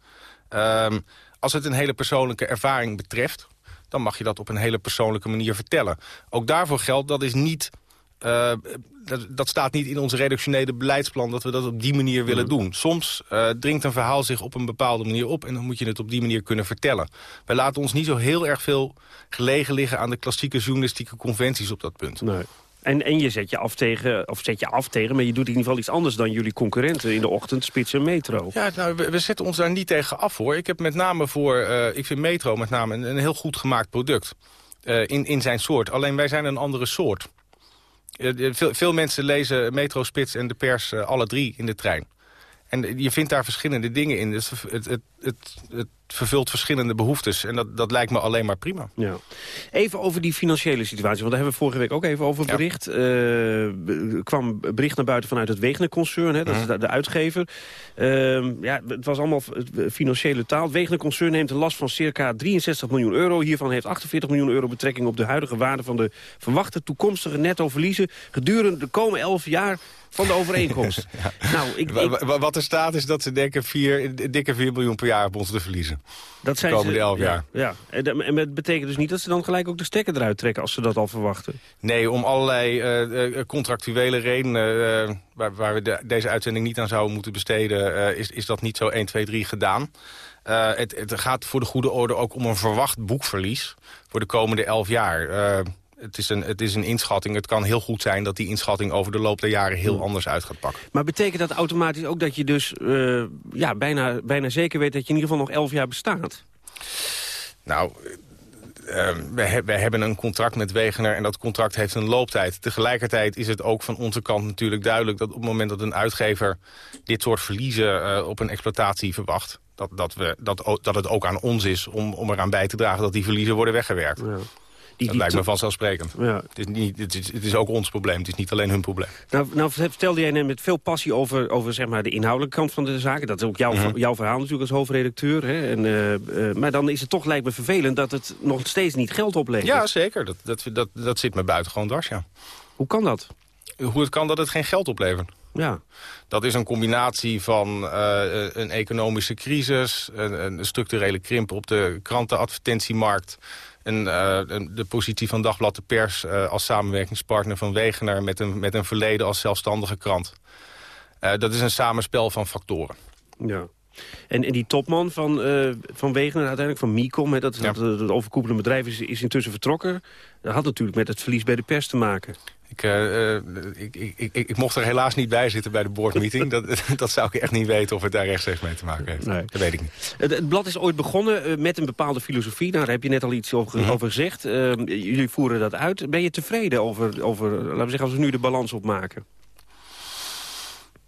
Ehm, als het een hele persoonlijke ervaring betreft... dan mag je dat op een hele persoonlijke manier vertellen. Ook daarvoor geldt, dat is niet... eh, dat, dat staat niet in ons redactionele beleidsplan dat we dat op die manier willen doen. Soms eh, dringt een verhaal zich op een bepaalde manier op... en dan moet je het op die manier kunnen vertellen. Wij laten ons niet zo heel erg veel gelegen liggen... aan de klassieke journalistieke conventies op dat punt. Nee. En, en je zet je af tegen, of zet je af tegen, maar je doet in ieder geval iets anders dan jullie concurrenten in de ochtend, Spits en Metro. Ja, nou, we, we zetten ons daar niet tegen af, hoor. Ik heb met name voor, eh, ik vind Metro met name een, een heel goed gemaakt product. in, in zijn soort. Alleen wij zijn een andere soort. Eh, veel, mensen lezen Metro, Spits en de pers eh, alle drie in de trein. En je vindt daar verschillende dingen in. Dus het, het, het vervult verschillende behoeftes. En dat, dat lijkt me alleen maar prima. Ja. Even over die financiële situatie, want daar hebben we vorige week ook even over bericht. Eh, Er kwam bericht naar buiten vanuit het Wegener-concern, hè, dat is de, de uitgever. Ehm, ja, het was allemaal f- financiële taal. Het Wegener-concern neemt een last van circa 63 miljoen euro. Hiervan heeft 48 miljoen euro betrekking op de huidige waarde van de verwachte toekomstige netto-verliezen gedurende de komende 11 jaar van de overeenkomst. Nou, ik, Wa- ik, wa- Wat er staat is dat ze denken vier, dikke 4 miljoen per jaar op ons te verliezen. Dat zijn de komende ze, 11 ja, jaar. Ja, En dat- En dat betekent dus niet dat ze dan gelijk ook de stekker eruit trekken als ze dat al verwachten. Nee, om allerlei eh, contractuele redenen... eh, waar, waar we de- deze uitzending niet aan zouden moeten besteden... is, is dat niet zo 1, 2, 3 gedaan. Het, het gaat voor de goede orde ook om een verwacht boekverlies... voor de komende 11 jaar. Het, is een, het is een inschatting. Het kan heel goed zijn dat die inschatting over de loop der jaren... heel anders uit gaat pakken. Maar betekent dat automatisch ook dat je dus eh, ja, bijna, bijna zeker weet... dat je in ieder geval nog 11 jaar bestaat? Nou, eh, we, he- we hebben een contract met Wegener en dat contract heeft een looptijd. Tegelijkertijd is het ook van onze kant natuurlijk duidelijk... dat op het moment dat een uitgever dit soort verliezen eh, op een exploitatie verwacht... Dat, dat, we, dat, dat het ook aan ons is om, om eraan bij te dragen dat die verliezen worden weggewerkt. Die- dat lijkt me vanzelfsprekend. Ja. Het, is niet, het, is, het is ook ons probleem, het is niet alleen hun probleem. Nou, nou vertelde jij net met veel passie over, over zeg maar, de inhoudelijke kant van de zaken. Dat is ook jouw, Mhm. jouw verhaal natuurlijk als hoofdredacteur. Hè? En, eh, eh, maar dan is het toch lijkt me vervelend dat het nog steeds niet geld oplevert. Ja, zeker. Dat, dat, dat, dat zit me buitengewoon dwars, ja. Hoe kan dat? Hoe het kan dat het geen geld oplevert. Ja. Dat is een combinatie van eh, een economische crisis... Een, een structurele krimp op de krantenadvertentiemarkt... En, eh, een- de positie van Dagblad de Pers eh, als samenwerkingspartner van Wegener... met een, met een verleden als zelfstandige krant. Eh, dat is een samenspel van factoren. Ja. En, en die topman van, eh van Wegener, uiteindelijk van Micom... Hè, dat, dat het overkoepelende bedrijf is, is intussen vertrokken. Dat had natuurlijk met het verlies bij de pers te maken. Ik, eh, eh, ik, ik, ik, ik mocht er helaas niet bij zitten bij de boardmeeting. dat, dat zou ik echt niet weten of het daar rechtstreeks mee te maken heeft. Dat weet ik niet. Het, het blad is ooit begonnen eh, met een bepaalde filosofie. Nou, daar heb je net al iets over, Mhm. over gezegd. Eh, jullie voeren dat uit. Ben je tevreden over, over, laten we zeggen, als we nu de balans opmaken?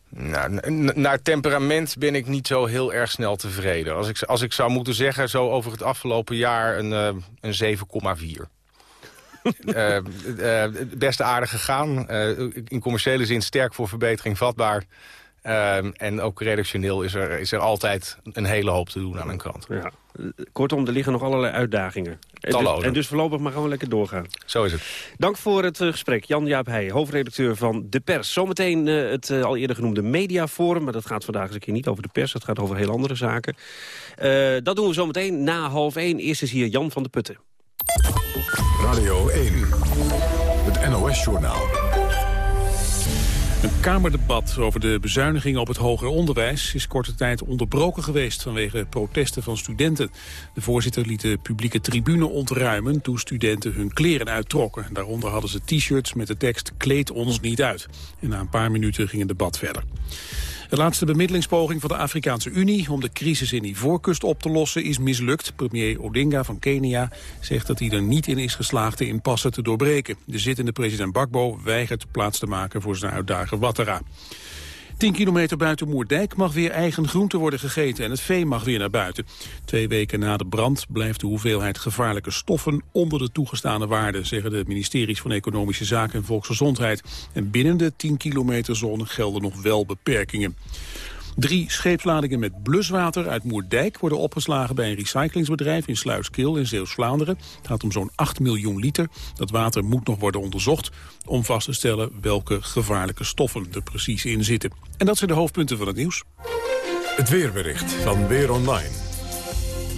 Nou, naar temperament ben ik niet zo heel erg snel tevreden. Als ik, als ik zou moeten zeggen, zo over het afgelopen jaar een, eh, een 7,4. Eh, eh, best aardig gegaan. Eh, in commerciële zin sterk voor verbetering vatbaar. En ook redactioneel is er, is er altijd een hele hoop te doen aan een krant. Ja. Kortom, er liggen nog allerlei uitdagingen. En dus, en dus voorlopig maar gewoon lekker doorgaan. Zo is het. Dank voor het gesprek. Jan-Jaap Heij, hoofdredacteur van De Pers. Zometeen het al eerder genoemde Mediaforum. Maar dat gaat vandaag eens een keer niet over de pers. Het gaat over heel andere zaken. Dat doen we zometeen na half één. Eerst is hier Jan van de Putten. Radio 1. Het NOS-journaal. Een Kamerdebat over de bezuinigingen op het hoger onderwijs is korte tijd onderbroken geweest vanwege protesten van studenten. De voorzitter liet de publieke tribune ontruimen toen studenten hun kleren uittrokken. Daaronder hadden ze t-shirts met de tekst kleed ons niet uit. En na een paar minuten ging het debat verder. De laatste bemiddelingspoging van de Afrikaanse Unie om de crisis in Ivoorkust op te lossen is mislukt. Premier Odinga van Kenia zegt dat hij er niet in is geslaagd de impasse te doorbreken. De zittende president Bakbo weigert plaats te maken voor zijn uitdager Ouattara. 10 kilometer buiten Moerdijk mag weer eigen groente worden gegeten en het vee mag weer naar buiten. Twee weken na de brand blijft de hoeveelheid gevaarlijke stoffen onder de toegestane waarde, zeggen de ministeries van Economische Zaken en Volksgezondheid. En binnen de 10 kilometer zone gelden nog wel beperkingen. Drie scheepsladingen met bluswater uit Moerdijk worden opgeslagen bij een recyclingsbedrijf in Sluiskil in Zeeuws-Vlaanderen. Het gaat om zo'n 8 miljoen liter. Dat water moet nog worden onderzocht om vast te stellen welke gevaarlijke stoffen er precies in zitten. En dat zijn de hoofdpunten van het nieuws. Het weerbericht van Weer Online.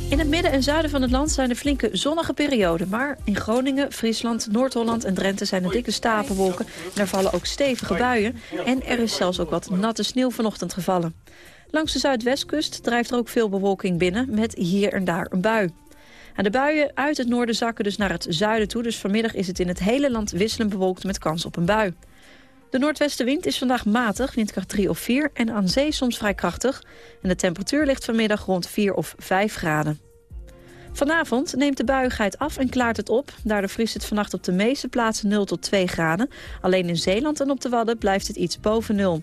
In het midden en zuiden van het land zijn er flinke zonnige perioden. Maar in Groningen, Friesland, Noord-Holland en Drenthe zijn er dikke stapelwolken. En er vallen ook stevige buien. En er is zelfs ook wat natte sneeuw vanochtend gevallen. Langs de zuidwestkust drijft er ook veel bewolking binnen met hier en daar een bui. De buien uit het noorden zakken dus naar het zuiden toe. Dus vanmiddag is het in het hele land wisselend bewolkt met kans op een bui. De noordwestenwind is vandaag matig, windkracht 3 of 4... en aan zee soms vrij krachtig. En de temperatuur ligt vanmiddag rond 4 of 5 graden. Vanavond neemt de buiigheid af en klaart het op. Daardoor vriest het vannacht op de meeste plaatsen 0 tot 2 graden. Alleen in Zeeland en op de Wadden blijft het iets boven 0.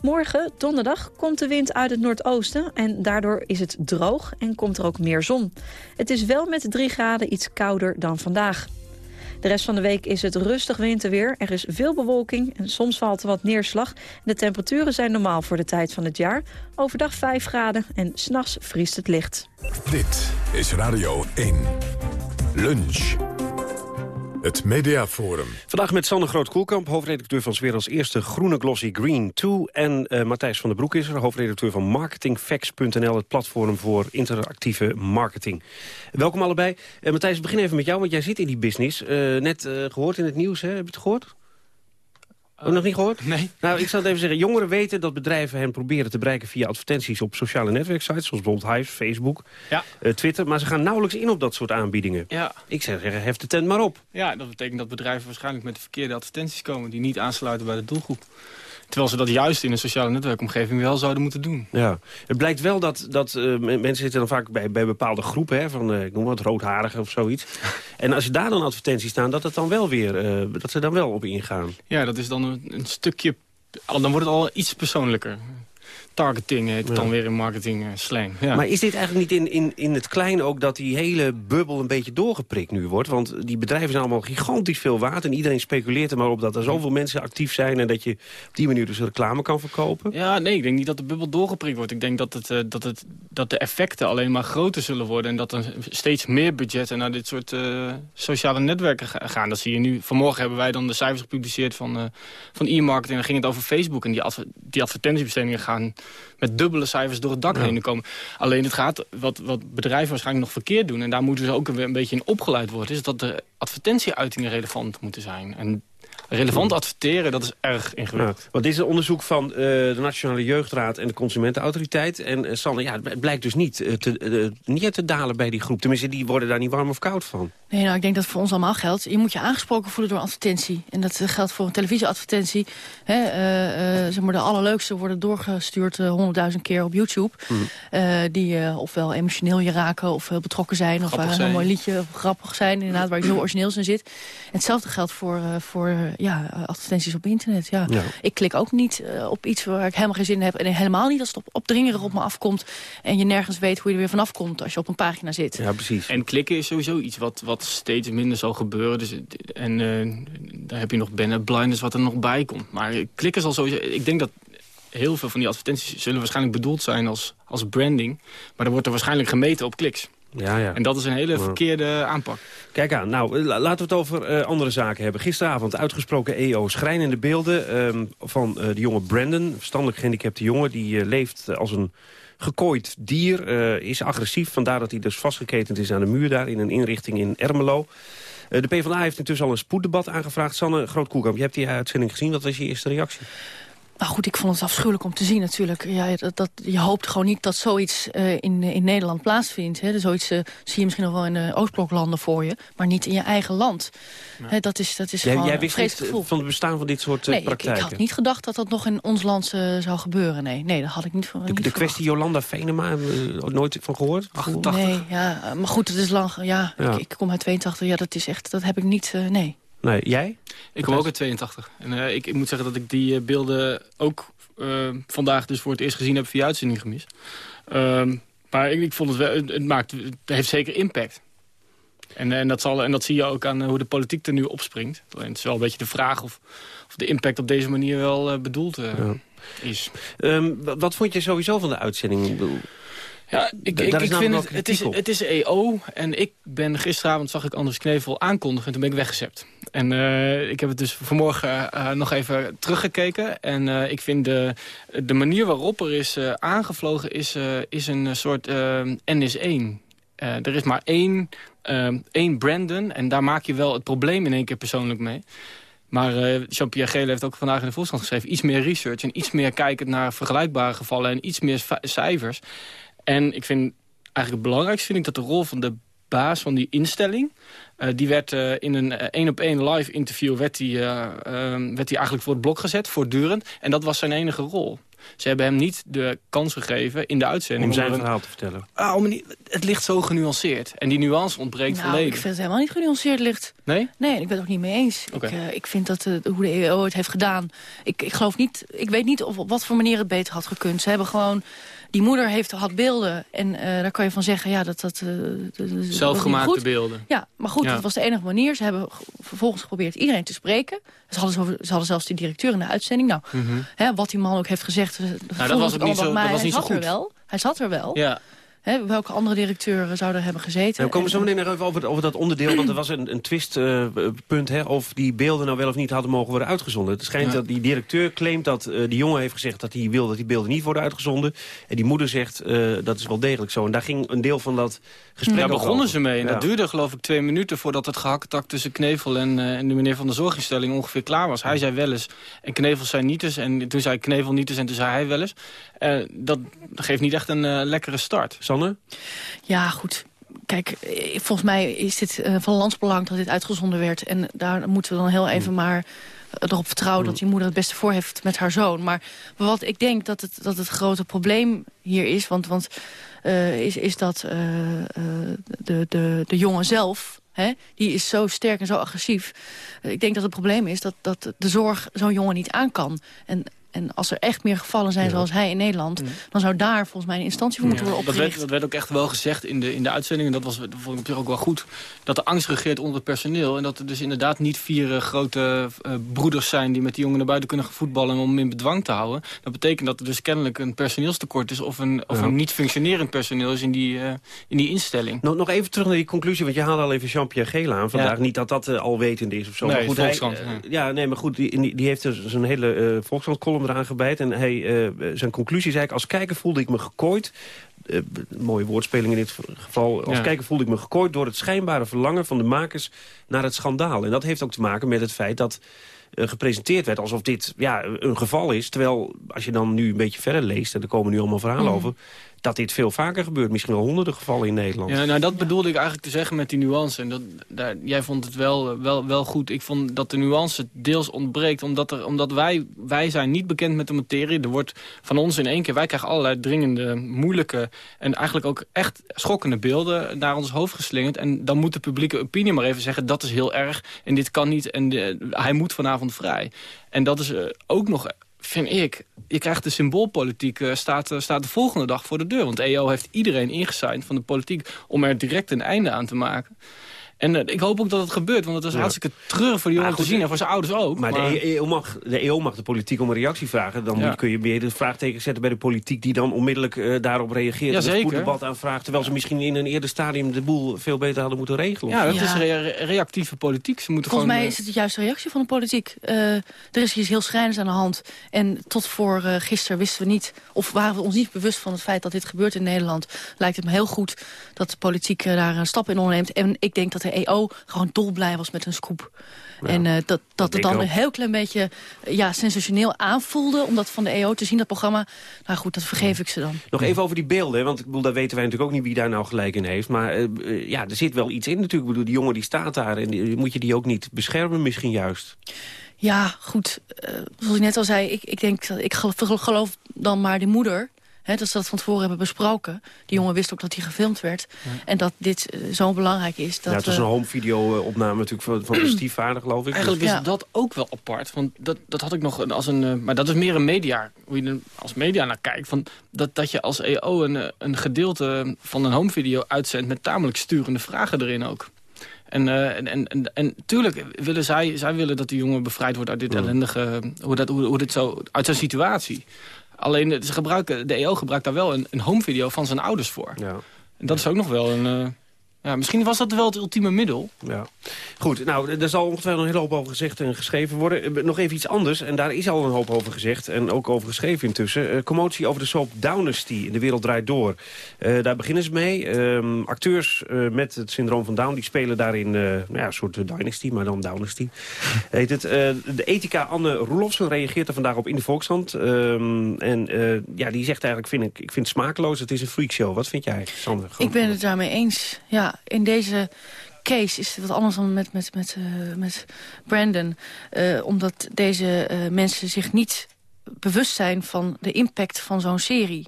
Morgen, donderdag, komt de wind uit het noordoosten... en daardoor is het droog en komt er ook meer zon. Het is wel met 3 graden iets kouder dan vandaag. De rest van de week is het rustig winterweer. Er is veel bewolking en soms valt er wat neerslag. De temperaturen zijn normaal voor de tijd van het jaar. Overdag 5 graden en s'nachts vriest het licht. Dit is Radio 1. Lunch. Het Mediaforum. Vandaag met Sander Groot-Koelkamp, hoofdredacteur van 's werelds eerste groene glossy Green 2. En eh, Matthijs van der Broek is er, hoofdredacteur van marketingfacts.nl... het platform voor interactieve marketing. Welkom allebei. Uh, Matthijs, begin even met jou, want jij zit in die business. Uh, net gehoord in het nieuws, hè? heb je het gehoord? Ook nog niet gehoord? Nee. Nou, ik zal het even zeggen. Jongeren weten dat bedrijven hen proberen te bereiken via advertenties op sociale netwerksites, zoals bijvoorbeeld Hive, Facebook, ja. uh, Twitter. Maar ze gaan nauwelijks in op dat soort aanbiedingen. Ja. Ik zou zeggen, hef de tent maar op. Ja, dat betekent dat bedrijven waarschijnlijk met de verkeerde advertenties komen die niet aansluiten bij de doelgroep. Terwijl ze dat juist in een sociale netwerkomgeving wel zouden moeten doen. Ja, het blijkt wel dat, dat uh, mensen zitten dan vaak bij, bij bepaalde groepen, hè, van uh, ik noem wat roodharigen of zoiets. en als je daar dan advertenties staan, dat het dan wel weer, uh, dat ze dan wel op ingaan. Ja, dat is dan een, een stukje, dan wordt het al iets persoonlijker targeting heet het ja. dan weer in marketing uh, slang. Ja. Maar is dit eigenlijk niet in, in, in het klein ook dat die hele bubbel een beetje doorgeprikt nu wordt? Want die bedrijven zijn allemaal gigantisch veel waard en iedereen speculeert er maar op dat er zoveel mensen actief zijn en dat je op die manier dus reclame kan verkopen? Ja, nee, ik denk niet dat de bubbel doorgeprikt wordt. Ik denk dat, het, uh, dat, het, dat de effecten alleen maar groter zullen worden en dat er steeds meer budgetten naar dit soort uh, sociale netwerken gaan. Dat zie je nu. Vanmorgen hebben wij dan de cijfers gepubliceerd van, van e-marketing en dan ging het over Facebook en die, adver die advertentiebestedingen gaan met dubbele cijfers door het dak ja. heen komen. Alleen het gaat, wat, wat bedrijven waarschijnlijk nog verkeerd doen... en daar moeten ze ook een, een beetje in opgeleid worden... is dat de advertentieuitingen relevant moeten zijn. En relevant adverteren, dat is erg ingewikkeld. Ja, want dit is een onderzoek van uh, de Nationale Jeugdraad en de Consumentenautoriteit. En uh, Sanne, ja, het blijkt dus niet, uh, te, niet te dalen bij die groep. Tenminste, die worden daar niet warm of koud van. Nee, nou, ik denk dat het voor ons allemaal geldt. Je moet je aangesproken voelen door advertentie. En dat geldt voor een televisieadvertentie. Hè, zeg maar de allerleukste worden doorgestuurd honderdduizend keer op YouTube. Mm. die ofwel emotioneel je raken of heel betrokken zijn. Of een mooi liedje of grappig zijn. Inderdaad, waar iets heel origineels in zit. En hetzelfde geldt voor, voor ja, advertenties op internet. Ja. Ik klik ook niet uh, op iets waar ik helemaal geen zin in heb. En helemaal niet als het op, opdringerig op me afkomt. En je nergens weet hoe je er weer vanaf komt als je op een pagina zit. Ja, precies. En klikken is sowieso iets wat, wat steeds minder zal gebeuren. Dus, en uh, daar heb je nog Bennett blinders wat er nog bij komt. Maar klikken zal sowieso... Ik denk dat heel veel van die advertenties zullen waarschijnlijk bedoeld zijn als, als branding. Maar dan wordt er waarschijnlijk gemeten op kliks. Ja, ja. En dat is een hele verkeerde aanpak. Kijk aan, nou, laten we het over uh, andere zaken hebben. Gisteravond uitgesproken EO schrijnende beelden uh, van uh, de jonge Brandon. Verstandelijk gehandicapte jongen, die leeft als een gekooid dier. is agressief, vandaar dat hij dus vastgeketend is aan de muur daar... in een inrichting in Ermelo. de PvdA heeft intussen al een spoeddebat aangevraagd. Sanne Groot-Koelkamp, je hebt die uitzending gezien. Wat was je eerste reactie? Nou goed, ik vond het afschuwelijk om te zien natuurlijk. Ja, dat, dat, je hoopt gewoon niet dat zoiets uh, in, in Nederland plaatsvindt. Hè. Dus zoiets uh, zie je misschien nog wel in de Oostbloklanden voor je. Maar niet in je eigen land. Ja. Hè, dat is, dat is jij, gewoon jij wist niet gevoel. van het bestaan van dit soort nee, praktijken? Ik, ik, had niet gedacht dat dat nog in ons land uh, zou gebeuren. Nee, nee, dat had ik niet van De, niet de kwestie Jolanda Venema, nooit van gehoord? 88? Nee, ja, maar goed, het is lang. Ja, ja. Ik, ik, kom uit 82. Ja, dat is echt, dat heb ik niet, nee. Nee, jij? Ik kom ook uit 82. En uh, ik, ik, moet zeggen dat ik die uh, beelden ook uh, vandaag dus voor het eerst gezien heb via uitzending gemist. Uh, maar ik, ik, vond het wel, het, maakt, het heeft zeker impact. En, en, dat zal, en dat zie je ook aan hoe de politiek er nu opspringt. Alleen het is wel een beetje de vraag of, of de impact op deze manier wel bedoeld ja. is. Um, wat vond je sowieso van de uitzending? Ja, ik, ik, ik vind het, het is, het is EO. En ik ben gisteravond, zag ik Anders Knevel aankondigen. En toen ben ik weggezept. En uh, ik heb het dus vanmorgen uh, nog even teruggekeken. En uh, ik vind de, de manier waarop er is aangevlogen is, is een soort NS1. er is maar één, één Brandon. En daar maak je wel het probleem in één keer persoonlijk mee. Maar uh, Jean-Pierre Gele heeft ook vandaag in de Volkskrant geschreven... iets meer research en iets meer kijken naar vergelijkbare gevallen... en iets meer cijfers. En ik vind eigenlijk het belangrijkste vind ik dat de rol van de baas van die instelling... Uh, die werd uh, in een één-op-één live interview werd die, uh, werd die eigenlijk voor het blok gezet, voortdurend. En dat was zijn enige rol. Ze hebben hem niet de kans gegeven in de uitzending... Om zijn om verhaal te vertellen. Ah, om niet, het ligt zo genuanceerd. En die nuance ontbreekt nou, volledig. ik vind het helemaal niet genuanceerd ligt. Nee? Nee, ik ben het ook niet mee eens. Okay. Ik, ik, vind dat hoe de EO het heeft gedaan... Ik, ik geloof niet... Ik weet niet of, op wat voor manier het beter had gekund. Ze hebben gewoon die moeder heeft, had beelden. En uh, daar kan je van zeggen, ja, dat... dat uh, Zelfgemaakte beelden. Ja, maar goed, ja. dat was de enige manier. Ze hebben vervolgens geprobeerd iedereen te spreken. Ze hadden, zo, ze hadden zelfs die directeur in de uitzending. Nou, mm -hmm. hè, wat die man ook heeft gezegd... Nou, dat was ook niet zo, dat was niet hij zo zat goed. er wel. Hij zat er wel. Ja. He, welke andere directeur zou er hebben gezeten? Nou, we komen zo meteen nog even over, over dat onderdeel. want er was een, een twistpunt uh, of die beelden nou wel of niet hadden mogen worden uitgezonden. Het schijnt ja. dat die directeur claimt dat uh, die jongen heeft gezegd... dat hij wil dat die beelden niet worden uitgezonden. En die moeder zegt uh, dat is wel degelijk zo. En daar ging een deel van dat gesprek Daar begonnen over. ze mee. En ja. dat duurde geloof ik twee minuten... voordat het gehakketak tussen Knevel en, en de meneer van de zorginstelling ongeveer klaar was. Hij zei wel eens en Knevel zei niet eens. En toen zei Knevel niet eens en toen zei hij wel eens. dat geeft niet echt een lekkere start. Sanne? Ja, goed. Kijk, volgens mij is dit uh, van landsbelang dat dit uitgezonden werd. En daar moeten we dan heel even mm. maar erop vertrouwen... Mm. dat die moeder het beste voor heeft met haar zoon. Maar wat ik denk dat het, dat het grote probleem hier is... want, want uh, is, is dat uh, de, de, de jongen zelf... Hè, die is zo sterk en zo agressief. ik denk dat het probleem is dat, dat de zorg zo'n jongen niet aan kan. En en als er echt meer gevallen zijn ja. zoals hij in Nederland... Mm. dan zou daar volgens mij een instantie voor moeten ja, worden dat opgericht. werd, dat werd ook echt wel gezegd in de, in de uitzending. En dat, was, dat vond ik op zich ook wel goed. Dat de angst regeert onder het personeel. En dat er dus inderdaad niet vier uh, grote uh, broeders zijn... die met die jongen naar buiten kunnen gaan voetballen... om hem in bedwang te houden. Dat betekent dat er dus kennelijk een personeelstekort is... of een, of ja. een niet functionerend personeel is in die, uh, in die instelling. Nog, nog even terug naar die conclusie. Want je haalde al even Jean-Pierre Gela aan vandaag. Niet dat dat al wetend is of zo. Nee, maar goed. Hij, ja, nee, maar goed, die, die heeft dus een hele Volkskrant-column eraan. En hij, uh, zijn conclusie is eigenlijk... als kijker voelde ik me gekooid... Uh, mooie woordspeling in dit geval. Als Ja. kijker voelde ik me gekooid door het schijnbare verlangen van de makers naar het schandaal. En dat heeft ook te maken met het feit dat eh, gepresenteerd werd alsof dit ja, een geval is. Terwijl, als je dan nu een beetje verder leest... en er komen nu allemaal verhalen Mhm. over... dat dit veel vaker gebeurt. Misschien wel honderden gevallen in Nederland. Ja, nou dat bedoelde ik eigenlijk te zeggen met die nuance. En dat, daar, jij vond het wel, wel, wel goed. Ik vond dat de nuance deels ontbreekt. Omdat, er, omdat wij, wij zijn niet bekend met de materie. Er wordt van ons in één keer... Wij krijgen allerlei dringende, moeilijke... en eigenlijk ook echt schokkende beelden naar ons hoofd geslingerd. En dan moet de publieke opinie maar even zeggen... dat is heel erg en dit kan niet en hij moet vanavond vrij. En dat is eh, ook nog vind ik, je krijgt de symboolpolitiek, eh, staat, eh, staat de volgende dag voor de deur. Want EO heeft iedereen ingesigned van de politiek om er direct een einde aan te maken. En eh, ik hoop ook dat het gebeurt, want het is Ja. hartstikke treurig voor die jongen te zien en voor zijn ouders ook. Maar, de, EO mag, de EO mag de politiek om een reactie vragen. Dan Ja. moet- kun je meer de vraagteken zetten bij de politiek... die dan onmiddellijk eh, daarop reageert. Ja, en een spoeddebat aanvraagt. Terwijl ze misschien in een eerder stadium de boel veel beter hadden moeten regelen. Ja, dat Ja. is re- reactieve politiek. Ze moeten Volgens gewoon, mij eh, is het de juiste reactie van de politiek. Eh, er is iets heel schrijnends aan de hand. En tot voor eh, gisteren wisten we niet... of waren we ons niet bewust van het feit dat dit gebeurt in Nederland. Lijkt het me heel goed dat de politiek eh, daar een stap in onderneemt. En ik denk dat de EO gewoon dolblij was met een scoop. en eh, dat, dat het dan ook. een heel klein beetje eh, ja, sensationeel aanvoelde... om dat van de EO te zien, dat programma. Nou goed, dat vergeef ik ze dan. Nog even over die beelden, want ik bedoel, daar weten wij natuurlijk ook niet wie daar nou gelijk in heeft. Maar eh, ja, er zit wel iets in natuurlijk. Ik bedoel, die jongen die staat daar en die- moet je die ook niet beschermen misschien juist. Ja, goed. eh, zoals ik net al zei, ik, ik denk dat ik gel- geloof dan maar de moeder. Hè, dat ze dat van tevoren hebben besproken. Die jongen wist ook dat hij gefilmd werd. En dat dit eh, zo belangrijk is. Dat, ja, het was eh, een home video opname natuurlijk van, van de stiefvader, geloof ik. Eigenlijk Dus- is dat ook wel apart. Want dat, dat had ik nog als een. eh, maar dat is meer een media. Hoe je er als media naar kijkt. Van dat, dat je als EO een, eh, een gedeelte van een home video uitzendt. met tamelijk sturende vragen erin ook. En, eh, en, en, en, en tuurlijk willen zij, zij willen dat die jongen bevrijd wordt uit dit ellendige. Hoe, dat, hoe, hoe dit zo. uit zijn situatie. Alleen eh, ze gebruiken, de EO gebruikt daar wel een, een home video van zijn ouders voor. Ja. En dat is ook nog wel een. Ja, misschien was dat wel het ultieme middel. Ja. Goed, nou, er zal ongetwijfeld een hele hoop over gezegd en geschreven worden. Eh, Nog even iets anders, en daar is al een hoop over gezegd... en ook over geschreven intussen. Eh, commotie over de soap Dynasty in De Wereld Draait Door. Eh, daar beginnen ze mee. Ehm, acteurs eh, met het syndroom van Down... die spelen daarin eh, nou ja, een soort Dynasty, maar dan Dynasty. Heet het. Eh, de ethica Anne Roelofsen reageert er vandaag op in de Volkshand. Ehm, en eh, ja, die zegt eigenlijk, vind ik, ik vind het smakeloos, het is een freakshow. Wat vind jij, Sander? Ik ben het daarmee eens. Ja, in deze case is het wat anders dan met, met, met, eh, met Brandon. Eh, omdat deze eh, mensen zich niet bewust zijn van de impact van zo'n serie.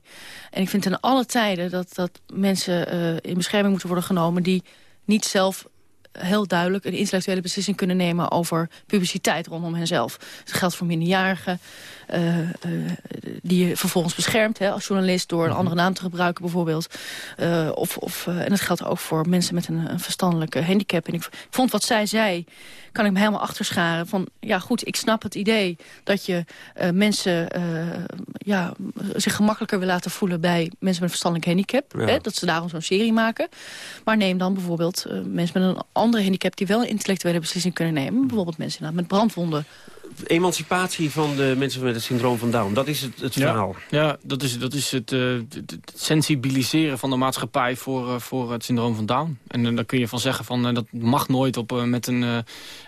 En ik vind ten alle tijden dat, dat mensen in bescherming moeten worden genomen... die niet zelf heel duidelijk een intellectuele beslissing kunnen nemen... over publiciteit rondom henzelf. Dat geldt voor minderjarigen, die je vervolgens beschermt... Hè, als journalist door een andere naam te gebruiken bijvoorbeeld. Eh, of, of, eh, en dat geldt ook voor mensen met een, een verstandelijke handicap. En ik, vond wat zij zei, kan ik me helemaal achterscharen. Van, ja goed, ik snap het idee dat je eh, mensen eh, ja, zich gemakkelijker wil laten voelen... bij mensen met een verstandelijke handicap. Ja. Hè, dat ze daarom zo'n serie maken. Maar neem dan bijvoorbeeld eh, mensen met een andere handicap... die wel een intellectuele beslissing kunnen nemen. Bijvoorbeeld mensen met brandwonden. Emancipatie van de mensen met het syndroom van Down, dat is het, het verhaal. Ja, dat is, dat is het, eh, het- sensibiliseren van de maatschappij voor, eh, voor het syndroom van Down. En eh, daar kun je van zeggen van dat mag nooit op, met een,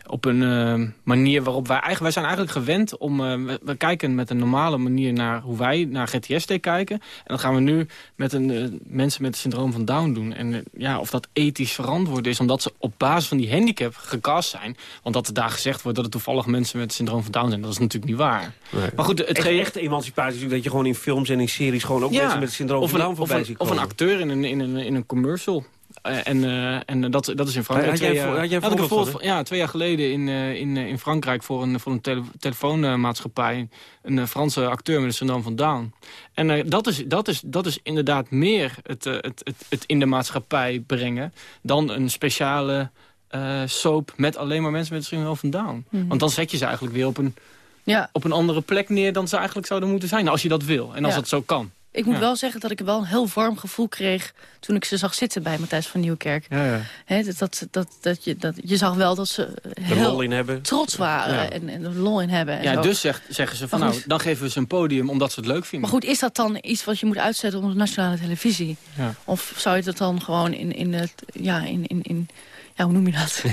op een manier waarop wij eigenlijk... Wij zijn eigenlijk gewend om... we, we kijken met een normale manier naar hoe wij naar GTSD kijken. En dat gaan we nu met een, mensen met het syndroom van Down doen. En ja, of dat ethisch verantwoord is omdat ze op basis van die handicap gecast zijn. Want dat er daar gezegd wordt dat het toevallig mensen met het syndroom van Down zijn. Dat is natuurlijk niet waar. Maar goed, het Echt, ge- echte emancipatie is natuurlijk dat je gewoon in films en in series... gewoon ook mensen met het syndroom of van een, Down of, voorbij een, ziet of een acteur in een, in een, in een commercial. Eh, en eh, en dat, dat is in Frankrijk. Had jij twee had jij een had ik een voorbeeld voorbeeld van- Ja, twee jaar geleden in, eh, in, in Frankrijk voor een, voor een tele- telefoonmaatschappij. Een Franse acteur met een syndroom van Down. En eh, dat, is, dat, is, dat is inderdaad meer het, het, het, het in de maatschappij brengen... dan een speciale eh, soap met alleen maar mensen met een syndroom van Down. Mhm. Want dan zet je ze eigenlijk weer op een, Ja. op een andere plek neer... dan ze eigenlijk zouden moeten zijn, als je dat wil. En als Ja. dat zo kan. Ik moet Ja. wel zeggen dat ik wel een heel warm gevoel kreeg... toen ik ze zag zitten bij Matthijs van Nieuwkerk. Ja, ja. Hè, dat, dat, dat, dat, je, dat, je zag wel dat ze heel lol in hebben. trots waren Ja. en, en er lol in hebben. En Ja, zo. dus zegt, zeggen ze van Maar nou, goed. dan geven we ze een podium omdat ze het leuk vinden. Maar goed, is dat dan iets wat je moet uitzetten op de nationale televisie? Ja. Of zou je dat dan gewoon in, in, het, ja, in, in, in, ja, hoe noem je dat?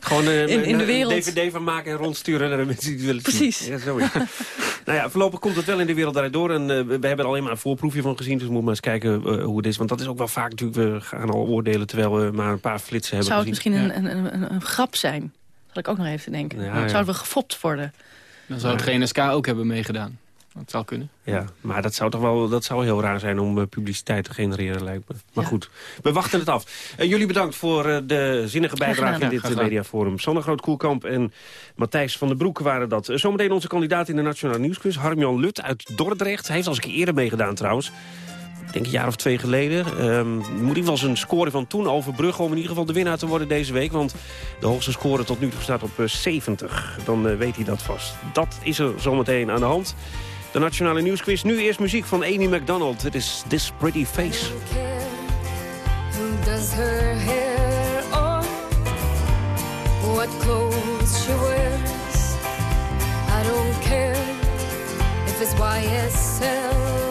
Gewoon eh, In- in de een wereld. DVD van maken en rondsturen naar de mensen die het willen zien. Precies. Ja, zo, ja. nou ja, voorlopig komt het wel in de wereld daaruit door. En eh, we we hebben er alleen maar een voorproefje van gezien. Dus we moeten maar eens kijken eh, hoe het is. Want dat is ook wel vaak natuurlijk, we gaan al oordelen... terwijl we maar een paar flitsen hebben Zou het gezien. misschien een, een, een, een grap zijn? Dat ik ook nog even denken. Ja, Zou ja. het wel gefopt worden? Dan zou het GNSK ook hebben meegedaan. Dat zou kunnen. Ja, maar dat zou toch wel dat zou heel raar zijn om eh, publiciteit te genereren, lijkt me. Maar goed, we wachten het af. Eh, jullie bedankt voor eh, de zinnige bijdrage in dit mediaforum. Sander Groot-Koelkamp en Matthijs van den Broek waren dat. Zometeen onze kandidaat in de Nationale Nieuwsquiz, Harmjan Lut uit Dordrecht. Hij heeft al eens een keer eerder meegedaan trouwens. Ik denk een jaar of twee geleden. Ehm moet in ieder geval zijn score van toen overbruggen... om in ieder geval de winnaar te worden deze week. Want de hoogste score tot nu toe staat op eh, 70. Dan weet hij dat vast. Dat is er zometeen aan de hand. De Nationale Nieuwsquiz. Nu eerst muziek van Amy McDonald. Het is This Pretty Face. Does her hair or what clothes she wears? I don't care if it's YSL.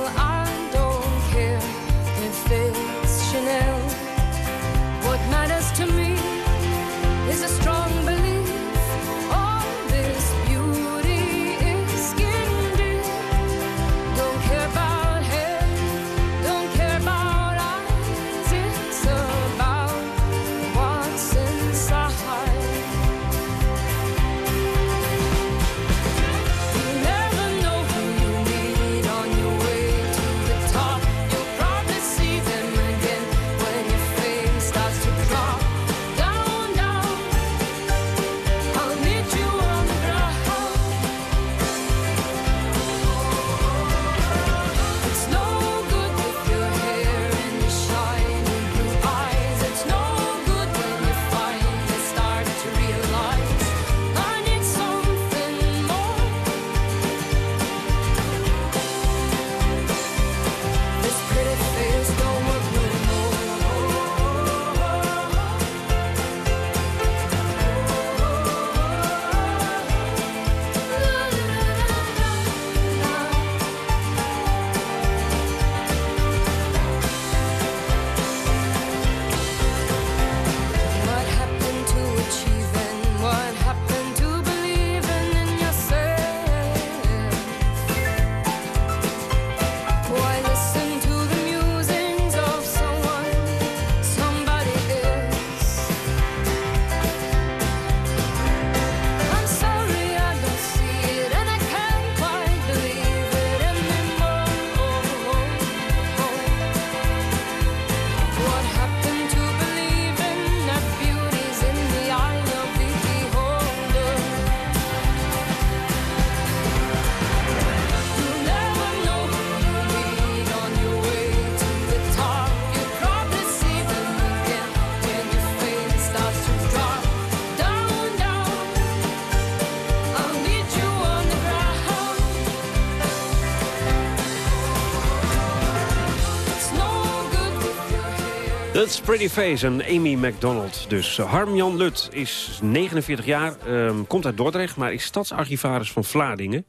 Pretty Face en Amy McDonald. Dus Harm-Jan Lut is 49 jaar, ehm, komt uit Dordrecht... maar is stadsarchivaris van Vlaardingen.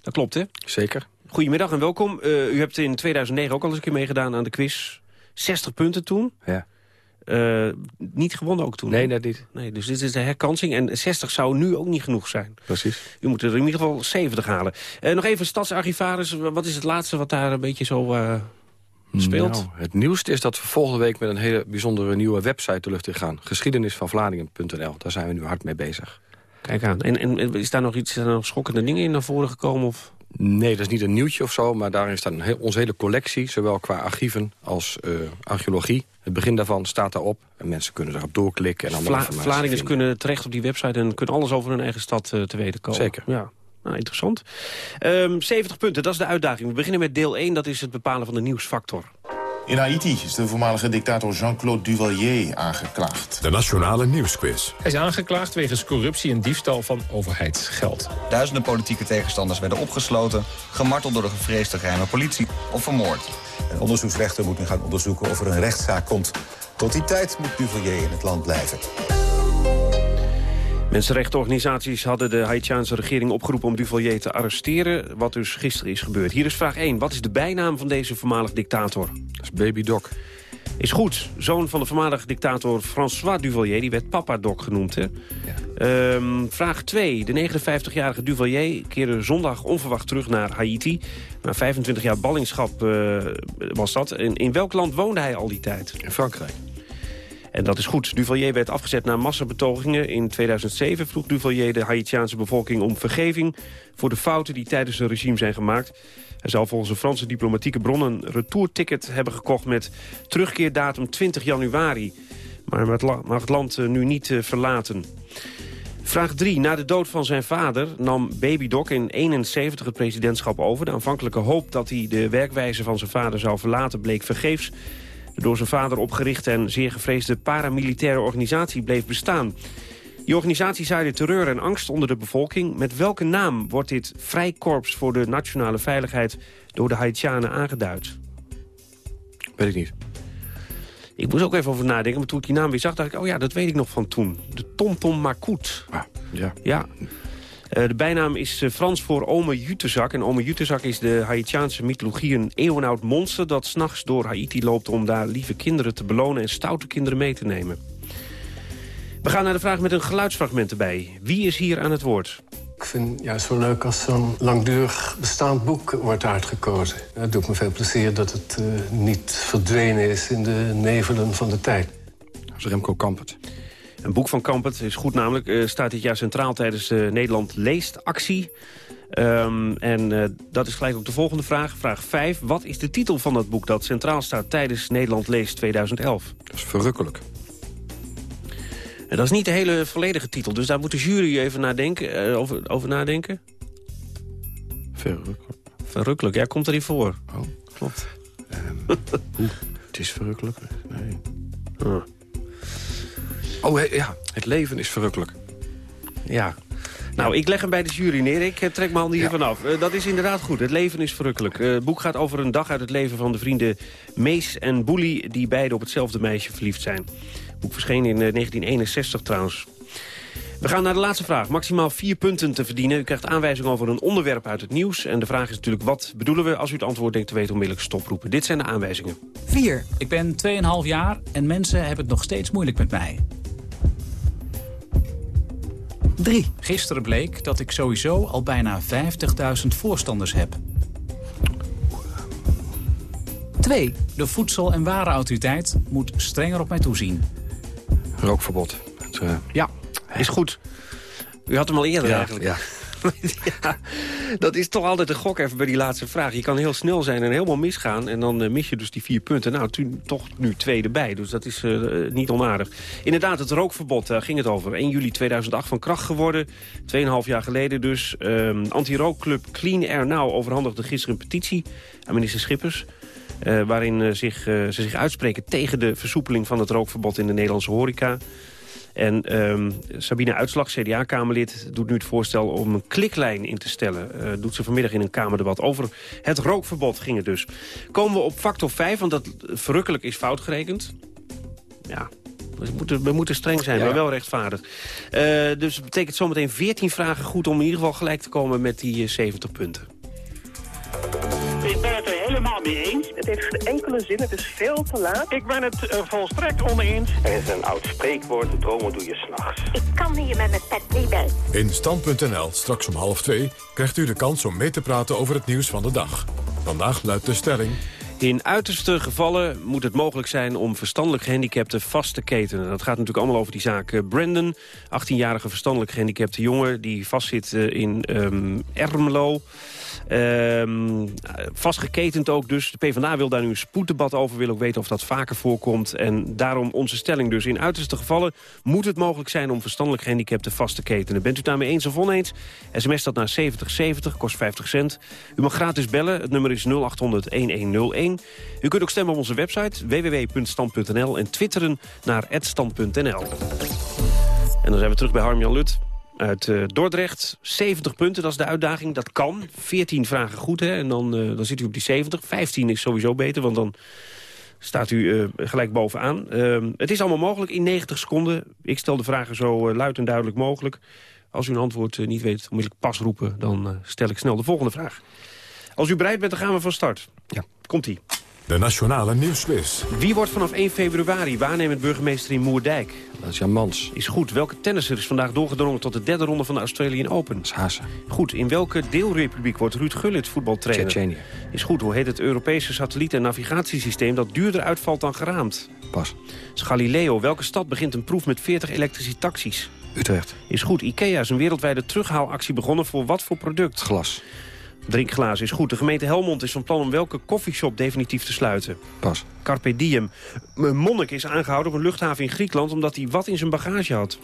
Dat klopt, hè? Zeker. Goedemiddag en welkom. Eh, u hebt in 2009 ook al eens een keer meegedaan aan de quiz. 60 punten toen. Ja. Eh, niet gewonnen ook toen? Nee, net niet. Nee, dus dit is de herkansing. En 60 zou nu ook niet genoeg zijn. Precies. U moet er in ieder geval 70 halen. Eh, nog even stadsarchivaris. Wat is het laatste wat daar een beetje zo speelt? Nou, het nieuwste is dat we volgende week met een hele bijzondere nieuwe website de lucht in gaan. Geschiedenisvanvladingen.nl. Daar zijn we nu hard mee bezig. Kijk aan. En, is daar nog iets zijn er nog schokkende dingen in naar voren gekomen? Of? Nee, dat is niet een nieuwtje of zo, maar daarin staat een heel, onze hele collectie... zowel qua archieven als eh, archeologie. Het begin daarvan staat daarop en mensen kunnen daarop doorklikken. En Vla vinden. kunnen terecht op die website en kunnen alles over hun eigen stad eh, te weten komen. Zeker. Ja. Nou, interessant. Ehm 70 punten, dat is de uitdaging. We beginnen met deel 1, dat is het bepalen van de nieuwsfactor. In Haiti is de voormalige dictator Jean-Claude Duvalier aangeklaagd. De Nationale Nieuwsquiz. Hij is aangeklaagd wegens corruptie en diefstal van overheidsgeld. Duizenden politieke tegenstanders werden opgesloten, gemarteld door de gevreesde geheime politie of vermoord. Een onderzoeksrechter moet nu gaan onderzoeken of er een rechtszaak komt. Tot die tijd moet Duvalier in het land blijven. Mensenrechtenorganisaties hadden de Haitiaanse regering opgeroepen om Duvalier te arresteren, wat dus gisteren is gebeurd. Hier is vraag 1. Wat is de bijnaam van deze voormalig dictator? Dat is Baby Doc. Is goed. Zoon van de voormalige dictator François Duvalier. Die werd Papa Doc genoemd. Hè? Ehm, vraag 2. De 59-jarige Duvalier keerde zondag onverwacht terug naar Haiti. Na 25 jaar ballingschap eh, was dat. En in welk land woonde hij al die tijd? In Frankrijk. En dat is goed. Duvalier werd afgezet na massabetogingen. In 2007 vroeg Duvalier de Haitiaanse bevolking om vergeving... voor de fouten die tijdens zijn regime zijn gemaakt. Hij zou volgens een Franse diplomatieke bron een retourticket hebben gekocht... met terugkeerdatum 20 januari. Maar mag het land eh, nu niet eh, verlaten. Vraag 3. Na de dood van zijn vader nam Baby Doc in 71 het presidentschap over. De aanvankelijke hoop dat hij de werkwijze van zijn vader zou verlaten bleek vergeefs. De door zijn vader opgerichte en zeer gevreesde paramilitaire organisatie bleef bestaan. Die organisatie zaaide terreur en angst onder de bevolking. Met welke naam wordt dit vrijkorps voor de nationale veiligheid door de Haitianen aangeduid? Weet ik niet. Ik moest ook even over nadenken, maar toen ik die naam weer zag... dacht ik, oh ja, dat weet ik nog van toen. De Tomtom Makoet. ja. Ja. Eh, de bijnaam is eh, Frans voor Ome Jutezak. En Ome Jutezak is de Haitiaanse mythologie een eeuwenoud monster... dat s'nachts door Haiti loopt om daar lieve kinderen te belonen... en stoute kinderen mee te nemen. We gaan naar de vraag met een geluidsfragment erbij. Wie is hier aan het woord? Ik vind juist wel leuk als zo'n langdurig bestaand boek wordt uitgekozen. Het doet me veel plezier dat het eh, niet verdwenen is in de nevelen van de tijd. Dat is Remco Kampert. Een boek van Kampert is goed namelijk. eh, staat dit jaar centraal tijdens de Nederland leest actie. Ehm, en eh, dat is gelijk ook de volgende vraag. Vraag 5. Wat is de titel van dat boek dat centraal staat tijdens Nederland leest 2011? Dat is verrukkelijk. En dat is niet de hele volledige titel, dus daar moet de jury even nadenken, eh, over, over nadenken. Verrukkelijk. Verrukkelijk, ja, komt er niet voor. Oh, klopt. Het is verrukkelijk. Nee. Ah. Oh, he- ja. Het leven is verrukkelijk. Ja. Nou, ik leg hem bij de jury neer. Ik eh, trek mijn handen hiervan af. Eh, dat is inderdaad goed. Het leven is verrukkelijk. Eh, het boek gaat over een dag uit het leven van de vrienden Mees en Boelie... die beide op hetzelfde meisje verliefd zijn. Het boek verscheen in eh, 1961 trouwens. We gaan naar de laatste vraag. Maximaal vier punten te verdienen. U krijgt aanwijzing over een onderwerp uit het nieuws. En de vraag is natuurlijk, wat bedoelen we? Als u het antwoord denkt te weten, onmiddellijk stoproepen. Dit zijn de aanwijzingen. 4. Ik ben 2,5 jaar en mensen hebben het nog steeds moeilijk met mij. 3. Gisteren bleek dat ik sowieso al bijna 50.000 voorstanders heb. 2. De Voedsel- en Warenautoriteit moet strenger op mij toezien. Rookverbod. Het, eh, Ja, is goed. U had hem al eerder Ja, eigenlijk. ja. Ja, dat is toch altijd een gok even bij die laatste vraag. Je kan heel snel zijn en helemaal misgaan. En dan eh, mis je dus die vier punten. Nou, tu- toch nu twee erbij. Dus dat is eh, niet onaardig. Inderdaad, het rookverbod, daar ging het over. 1 juli 2008 van kracht geworden. 2,5 jaar geleden dus. Ehm, Anti-rookclub Clean Air Now overhandigde gisteren een petitie aan minister Schippers. eh, waarin eh, zich, eh, ze zich uitspreken tegen de versoepeling van het rookverbod in de Nederlandse horeca. En ehm, Sabine Uitslag, CDA-Kamerlid, doet nu het voorstel om een kliklijn in te stellen. Eh, doet ze vanmiddag in een Kamerdebat. Over het rookverbod ging het dus. Komen we op factor 5, want dat verrukkelijk is fout gerekend. Ja, we moeten, we moeten streng zijn, Ja. maar wel rechtvaardig. Eh, dus dat betekent zometeen 14 vragen goed om in ieder geval gelijk te komen met die eh, 70 punten. Ik ben het er helemaal mee eens. Het heeft geen enkele zin, het is veel te laat. Ik ben het eh, volstrekt oneens. Er is een oud spreekwoord, dromen doe je s'nachts. Ik kan hier met mijn pet niet bij. In Stand.nl, straks om half twee, krijgt u de kans om mee te praten over het nieuws van de dag. Vandaag luidt de stelling... In uiterste gevallen moet het mogelijk zijn om verstandelijk gehandicapten vast te ketenen. Dat gaat natuurlijk allemaal over die zaak eh, Brandon. 18-jarige verstandelijk gehandicapte jongen die vastzit eh, in ehm, Ermelo. Ehm, vastgeketend ook dus. De PvdA wil daar nu een spoeddebat over. Wil ook weten of dat vaker voorkomt. En daarom onze stelling dus. In uiterste gevallen moet het mogelijk zijn om verstandelijk gehandicapten vast te ketenen. Bent u daarmee eens of oneens? SMS dat naar 7070, kost 50 cent. U mag gratis bellen. Het nummer is 0800-1101. U kunt ook stemmen op onze website www.stand.nl en twitteren naar @stand.nl. En dan zijn we terug bij Harm-Jan Lut uit eh, Dordrecht. 70 punten, dat is de uitdaging. Dat kan. 14 vragen goed, hè? En dan, eh, dan zit u op die 70. 15 is sowieso beter, want dan staat u eh, gelijk bovenaan. Ehm, het is allemaal mogelijk in 90 seconden. Ik stel de vragen zo luid en duidelijk mogelijk. Als u een antwoord niet weet, onmiddellijk pas roepen... dan stel ik snel de volgende vraag. Als u bereid bent, dan gaan we van start. Ja. Komt-ie. De Nationale Nieuwsquiz. Wie wordt vanaf 1 februari waarnemend burgemeester in Moerdijk? Dat is Jan Mans. Is goed. Welke tennisser is vandaag doorgedrongen tot de derde ronde van de Australian Open? Dat is Haase. Goed. In welke deelrepubliek wordt Ruud Gullit voetbaltrainer? Tsjetsjenië. Is goed. Hoe heet het Europese satelliet- en navigatiesysteem dat duurder uitvalt dan geraamd? Pas. Is Galileo. Welke stad begint een proef met 40 elektrische taxis? Utrecht. Is goed. IKEA is een wereldwijde terughaalactie begonnen voor wat voor product? Glas. Drinkglazen is goed. De gemeente Helmond is van plan om welke koffieshop definitief te sluiten? Pas. Carpe diem. Een monnik is aangehouden op een luchthaven in Griekenland... omdat hij wat in zijn bagage had.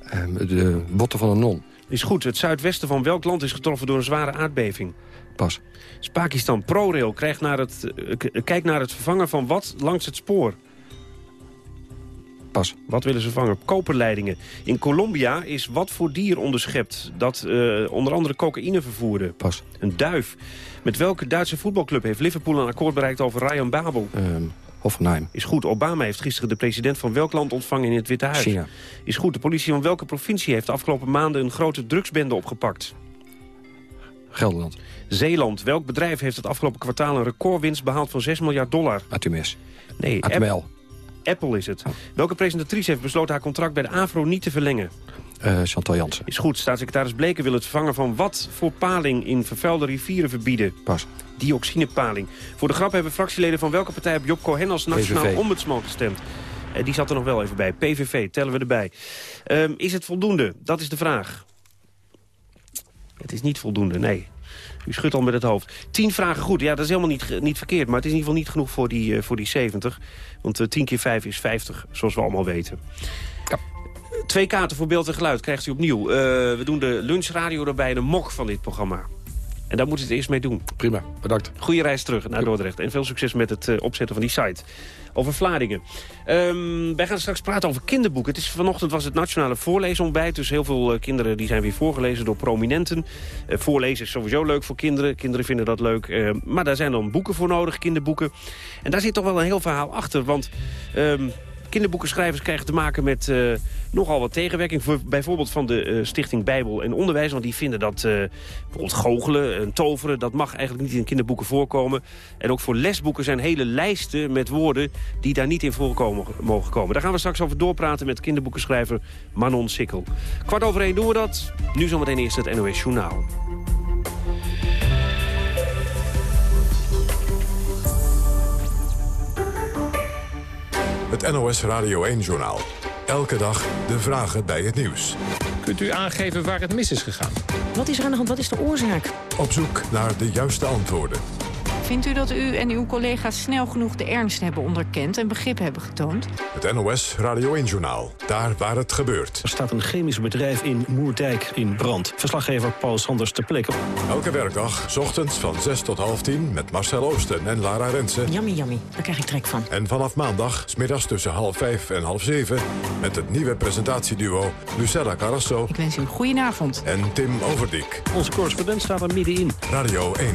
Ehm, de botten van een non. Is goed. Het zuidwesten van welk land is getroffen door een zware aardbeving? Pas. Is Pakistan. ProRail krijgt naar het, eh, k- kijkt naar het vervangen van wat langs het spoor? Pas. Wat willen ze vervangen? Koperleidingen. In Colombia is wat voor dier onderschept dat eh, onder andere cocaïne vervoerde? Pas. Een duif. Met welke Duitse voetbalclub heeft Liverpool een akkoord bereikt over Ryan Babel? Ehm, Hoffenheim. Is goed. Obama heeft gisteren de president van welk land ontvangen in het Witte Huis? China. Is goed. De politie van welke provincie heeft de afgelopen maanden een grote drugsbende opgepakt? Gelderland. Zeeland. Welk bedrijf heeft het afgelopen kwartaal een recordwinst behaald van 6 miljard dollar? Atumes. Nee, Atmel. App- Apple is het. Welke presentatrice heeft besloten haar contract bij de AVRO niet te verlengen? Eh, Chantal Jansen. Is goed. Staatssecretaris Bleken wil het vervangen van wat voor paling in vervuilde rivieren verbieden? Pas. Dioxinepaling. Voor de grap hebben fractieleden van welke partij op Job Cohen als nationaal PVV. ombudsman gestemd? Eh, die zat er nog wel even bij. PVV, tellen we erbij. Ehm, is het voldoende? Dat is de vraag. Het is niet voldoende, nee. U schudt al met het hoofd. Tien vragen goed. Ja, dat is helemaal niet, niet verkeerd. Maar het is in ieder geval niet genoeg voor die, eh, voor die 70. Want eh, 10 keer 5 is 50, zoals we allemaal weten. Twee kaarten voor beeld en geluid krijgt u opnieuw. Eh, we doen de lunchradio erbij, de mok van dit programma. En daar moet u het eerst mee doen. Prima, bedankt. Goede reis terug naar Dordrecht. En veel succes met het eh, opzetten van die site. Over Vlaardingen. Ehm, wij gaan straks praten over kinderboeken. Het is, vanochtend was het nationale voorleesontbijt. Dus heel veel eh, kinderen die zijn weer voorgelezen door prominenten. Eh, voorlezen is sowieso leuk voor kinderen. Kinderen vinden dat leuk. Eh, maar daar zijn dan boeken voor nodig, kinderboeken. En daar zit toch wel een heel verhaal achter. Want... ehm, Kinderboekenschrijvers krijgen te maken met eh, nogal wat tegenwerking. Voor, bijvoorbeeld van de eh, Stichting Bijbel en Onderwijs. Want die vinden dat eh, bijvoorbeeld goochelen en toveren... dat mag eigenlijk niet in kinderboeken voorkomen. En ook voor lesboeken zijn hele lijsten met woorden... die daar niet in voorkomen mogen komen. Daar gaan we straks over doorpraten met kinderboekenschrijver Manon Sikkel. Kwart over één doen we dat. Nu zometeen eerst het NOS Journaal. Het NOS Radio 1-journaal. Elke dag de vragen bij het nieuws. Kunt u aangeven waar het mis is gegaan? Wat is er aan de hand? Wat is de oorzaak? Op zoek naar de juiste antwoorden. Vindt u dat u en uw collega's snel genoeg de ernst hebben onderkend en begrip hebben getoond? Het NOS Radio 1-journaal. Daar waar het gebeurt. Er staat een chemisch bedrijf in Moerdijk in brand. Verslaggever Paul Sanders ter plekke. Elke werkdag, 's ochtends van 6 tot half 10... met Marcel Oosten en Lara Rensen. Yummy, yummy. Daar krijg ik trek van. En vanaf maandag, 's middags tussen half 5 en half 7... met het nieuwe presentatieduo Lucella Carrasso Ik wens u een goedenavond. en Tim Overdiek. Onze correspondent staat er middenin. Radio 1.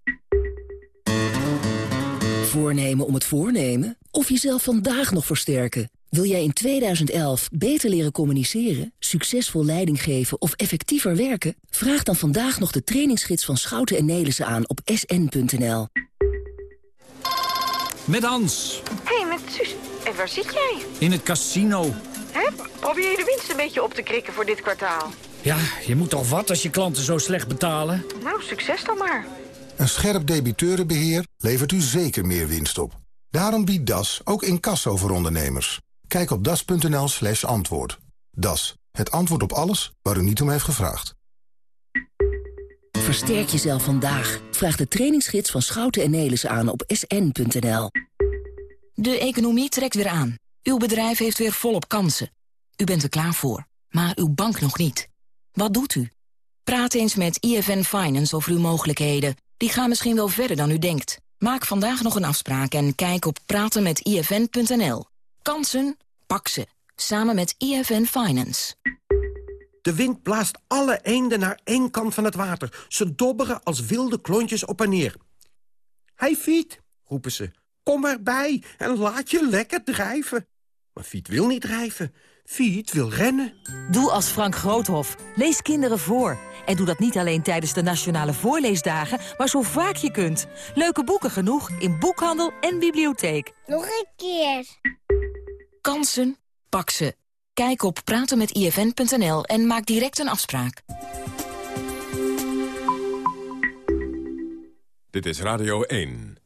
Voornemen om het voornemen? Of jezelf vandaag nog versterken? Wil jij in 2011 beter leren communiceren, succesvol leiding geven of effectiever werken? Vraag dan vandaag nog de trainingsgids van Schouten en Nelissen aan op sn.nl. Met Hans. Hé, hey, met Suus. En waar zit jij? In het casino. Hè? Probeer je de winst een beetje op te krikken voor dit kwartaal? Ja, je moet toch wat als je klanten zo slecht betalen? Nou, succes dan maar. Een scherp debiteurenbeheer levert u zeker meer winst op. Daarom biedt DAS ook incasso voor ondernemers. Kijk op das.nl slash antwoord. DAS, het antwoord op alles waar u niet om heeft gevraagd. Versterk jezelf vandaag. Vraag de trainingsgids van Schouten en Nelissen aan op sn.nl. De economie trekt weer aan. Uw bedrijf heeft weer volop kansen. U bent er klaar voor, maar uw bank nog niet. Wat doet u? Praat eens met IFN Finance over uw mogelijkheden. Die gaan misschien wel verder dan u denkt. Maak vandaag nog een afspraak en kijk op pratenmetifn.nl. Kansen, pak ze. Samen met IFN Finance. De wind blaast alle eenden naar één kant van het water. Ze dobberen als wilde klontjes op en neer. Hij Fiet, roepen ze, kom erbij en laat je lekker drijven. Maar Fiet wil niet drijven. Fiet wil rennen. Doe als Frank Groothof. Lees kinderen voor. En doe dat niet alleen tijdens de Nationale Voorleesdagen, maar zo vaak je kunt. Leuke boeken genoeg in boekhandel en bibliotheek. Nog een keer. Kansen, pak ze. Kijk op pratenmetifn.nl en maak direct een afspraak. Dit is Radio 1.